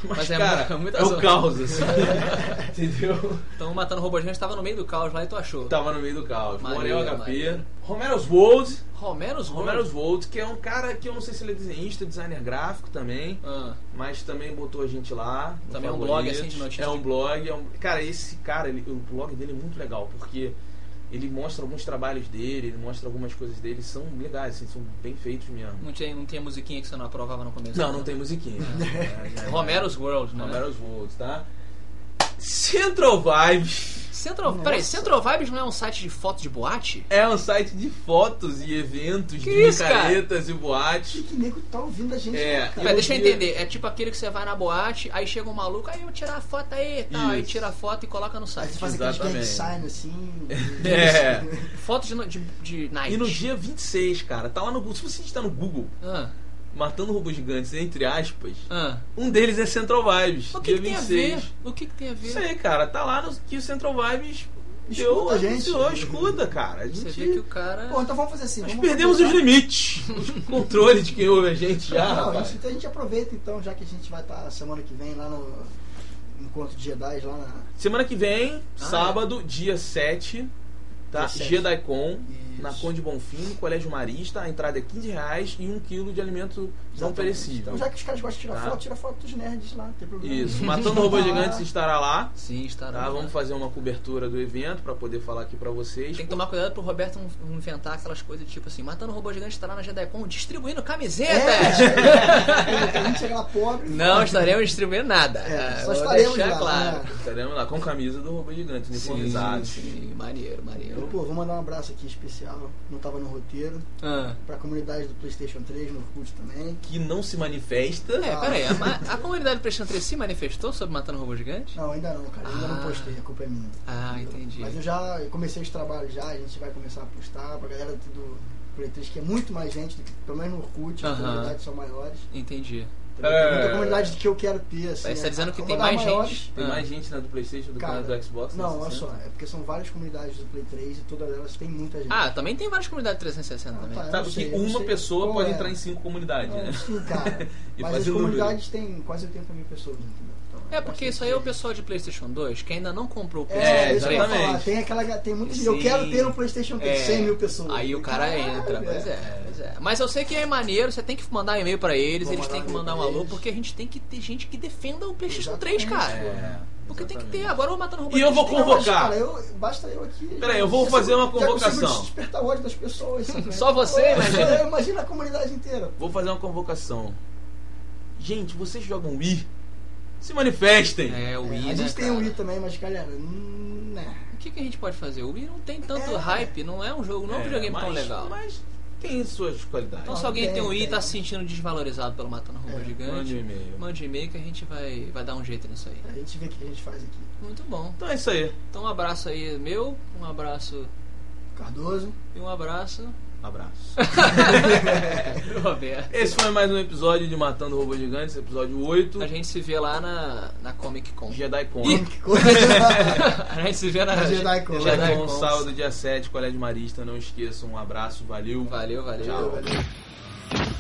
Mas, Mas é cara, é, muita o zona. caos, assim. Entendeu? Então, matando robô gigante tava no meio do caos lá e tu achou. Tava no meio do caos. Morel HP. maneiro. Romero's World. Romero's Romero's World. World, que é um cara que eu não sei se ele é desenhista, designer gráfico também, Ah, mas também botou a gente lá. Também é um favorito. blog, assim, de notícias É um blog. é um- Cara, esse cara, ele- o blog dele é muito legal, porque ele mostra alguns trabalhos dele, ele mostra algumas coisas dele, são legais, assim, são bem feitos mesmo. não, tinha, não tinha musiquinha que você não aprovava no começo? Não, né? não tem musiquinha. É, já- Romero's World, né? Romero's World, tá? Central Vibes Central, Nossa. peraí, Central Vibes não é um site de fotos de boate? é um site de fotos e eventos, Que de isso, micaretas e boates. Que nego tá ouvindo a gente, É. cara? Deixa eu entender. É tipo aquele que você vai na boate, aí chega um maluco, aí eu vou tirar a foto aí e tal. Aí Isso. tira a foto e coloca no Aí site. você faz sign assim. É. Foto de, de, de night. E no dia 26, cara, tá lá no Google. Se você está no Google, Ah, matando robôs gigantes, entre aspas, ah. um deles é Central Vibes. O que, dia que tem a 26. ver? O que, que tem a ver? Isso aí, cara, tá lá no, que o Central Vibes deu, Escuta a gente. anunciou, escuta, cara. A Você gente, vê que o cara. Pô, então vamos fazer assim. nós vamos perdemos os limites, os controles de quem ouve a gente já, Não, rapaz. isso, então a gente aproveita então, já que a gente vai estar semana que vem lá no Encontro de Jedi, lá na. Semana que vem, Ah, sábado, dia 7, tá? Dia 7. JediCon, Isso. na Conde Bonfim, no Colégio Marista. A entrada é 15 reais e um quilo de alimento não Exatamente. perecível. Então, já que os caras gostam de tirar Tá. foto, tira foto dos nerds lá, não tem problema. Isso, Matando Robôs lá. Gigantes estará lá. Sim, está Tá, vamos fazer uma cobertura do evento pra poder falar aqui pra vocês. Tem que tomar cuidado pro Roberto não não inventar aquelas coisas tipo assim, matando o robô gigante está lá na JediCon distribuindo É, camisetas. a gente chega lá pobre. Não estaremos distribuindo nada. É, Ah, só vou estaremos lá, claro. né? Estaremos lá com camisa do Robô Gigante, uniformizado. sim. maneiro, Eu, maneiro. pô, vou mandar um abraço aqui especial, não tava no roteiro, Ah. pra comunidade do Playstation 3, no Orkut também. Que não se manifesta. É, peraí, a, a comunidade do PlayStation 3 se manifestou sobre matando robô gigante? Não, ainda não, cara, ainda Ah. não postei, a culpa é minha. Ah, entendi. Mas eu já comecei os trabalhos já, a gente vai começar a postar pra galera do Play 3, que é muito mais gente, do que, pelo menos no Orkut, as Aham. comunidades são maiores. Entendi. Entendeu? É. Tem muita comunidade que eu quero ter, assim. Você tá né? dizendo que tem mais maiores- gente. Tem Ah. mais gente na do Playstation do que na do Xbox. Não, olha 360. só, é porque são várias comunidades do Play 3 e todas elas têm muita gente. Ah, também tem várias comunidades 360 Ah, também. tá. Sabe não sei, que uma sei pessoa pode é. entrar em cinco comunidades, Não, né? sim, cara. E Mas as número. comunidades têm quase 80 mil pessoas, entendeu? É porque isso aí é o pessoal de PlayStation 2 que ainda não comprou o É, PlayStation 3. exatamente. falar. Tem aquela. Tem gente. Eu quero ter um PlayStation 3, É, 100 mil pessoas. Aí o cara Caralho, entra, pois é, pois é. Mas eu sei que é maneiro, você tem que mandar e-mail pra eles, Vou eles têm que mandar um alô, porque a gente tem que ter gente que defenda o PlayStation Exatamente, 3, cara. É, Porque tem que ter. exatamente. Agora eu matando robô. E eu vou tem- Não, mas, convocar. cara, eu, basta eu aqui. Peraí, eu vou já fazer uma convocação. despertar o ódio das pessoas. Só você, Pô, imagina. é, Imagina a comunidade inteira. Vou fazer uma convocação. Gente, vocês jogam Wii? Se manifestem. É, o É, Wii, a né, gente tem cara? o Wii também, mas galera, hum, né. O que, que a gente pode fazer? O Wii não tem tanto É. hype, não é um jogo, não é um videogame mas, tão legal. Mas tem suas qualidades. Então se Não, alguém tem, tem um Wii e tem. tá se sentindo desvalorizado pelo Matando Robô É, Gigante, Mande um e-mail. mande um e-mail que a gente vai, vai dar um jeito nisso aí. A gente vê o que a gente faz aqui. Muito bom. Então é isso aí. Então um abraço aí meu, um abraço Cardoso. e um abraço Abraço. Roberto. Esse foi mais um episódio de Matando Robôs Gigantes, episódio 8. A gente se vê lá na, na Comic Con. Que coisa. A gente se vê na Na JediCon. JediCon, Con. sábado, dia 7, Colégio Marista. Não esqueçam. Um abraço, valeu. Valeu, valeu. Tchau. Valeu.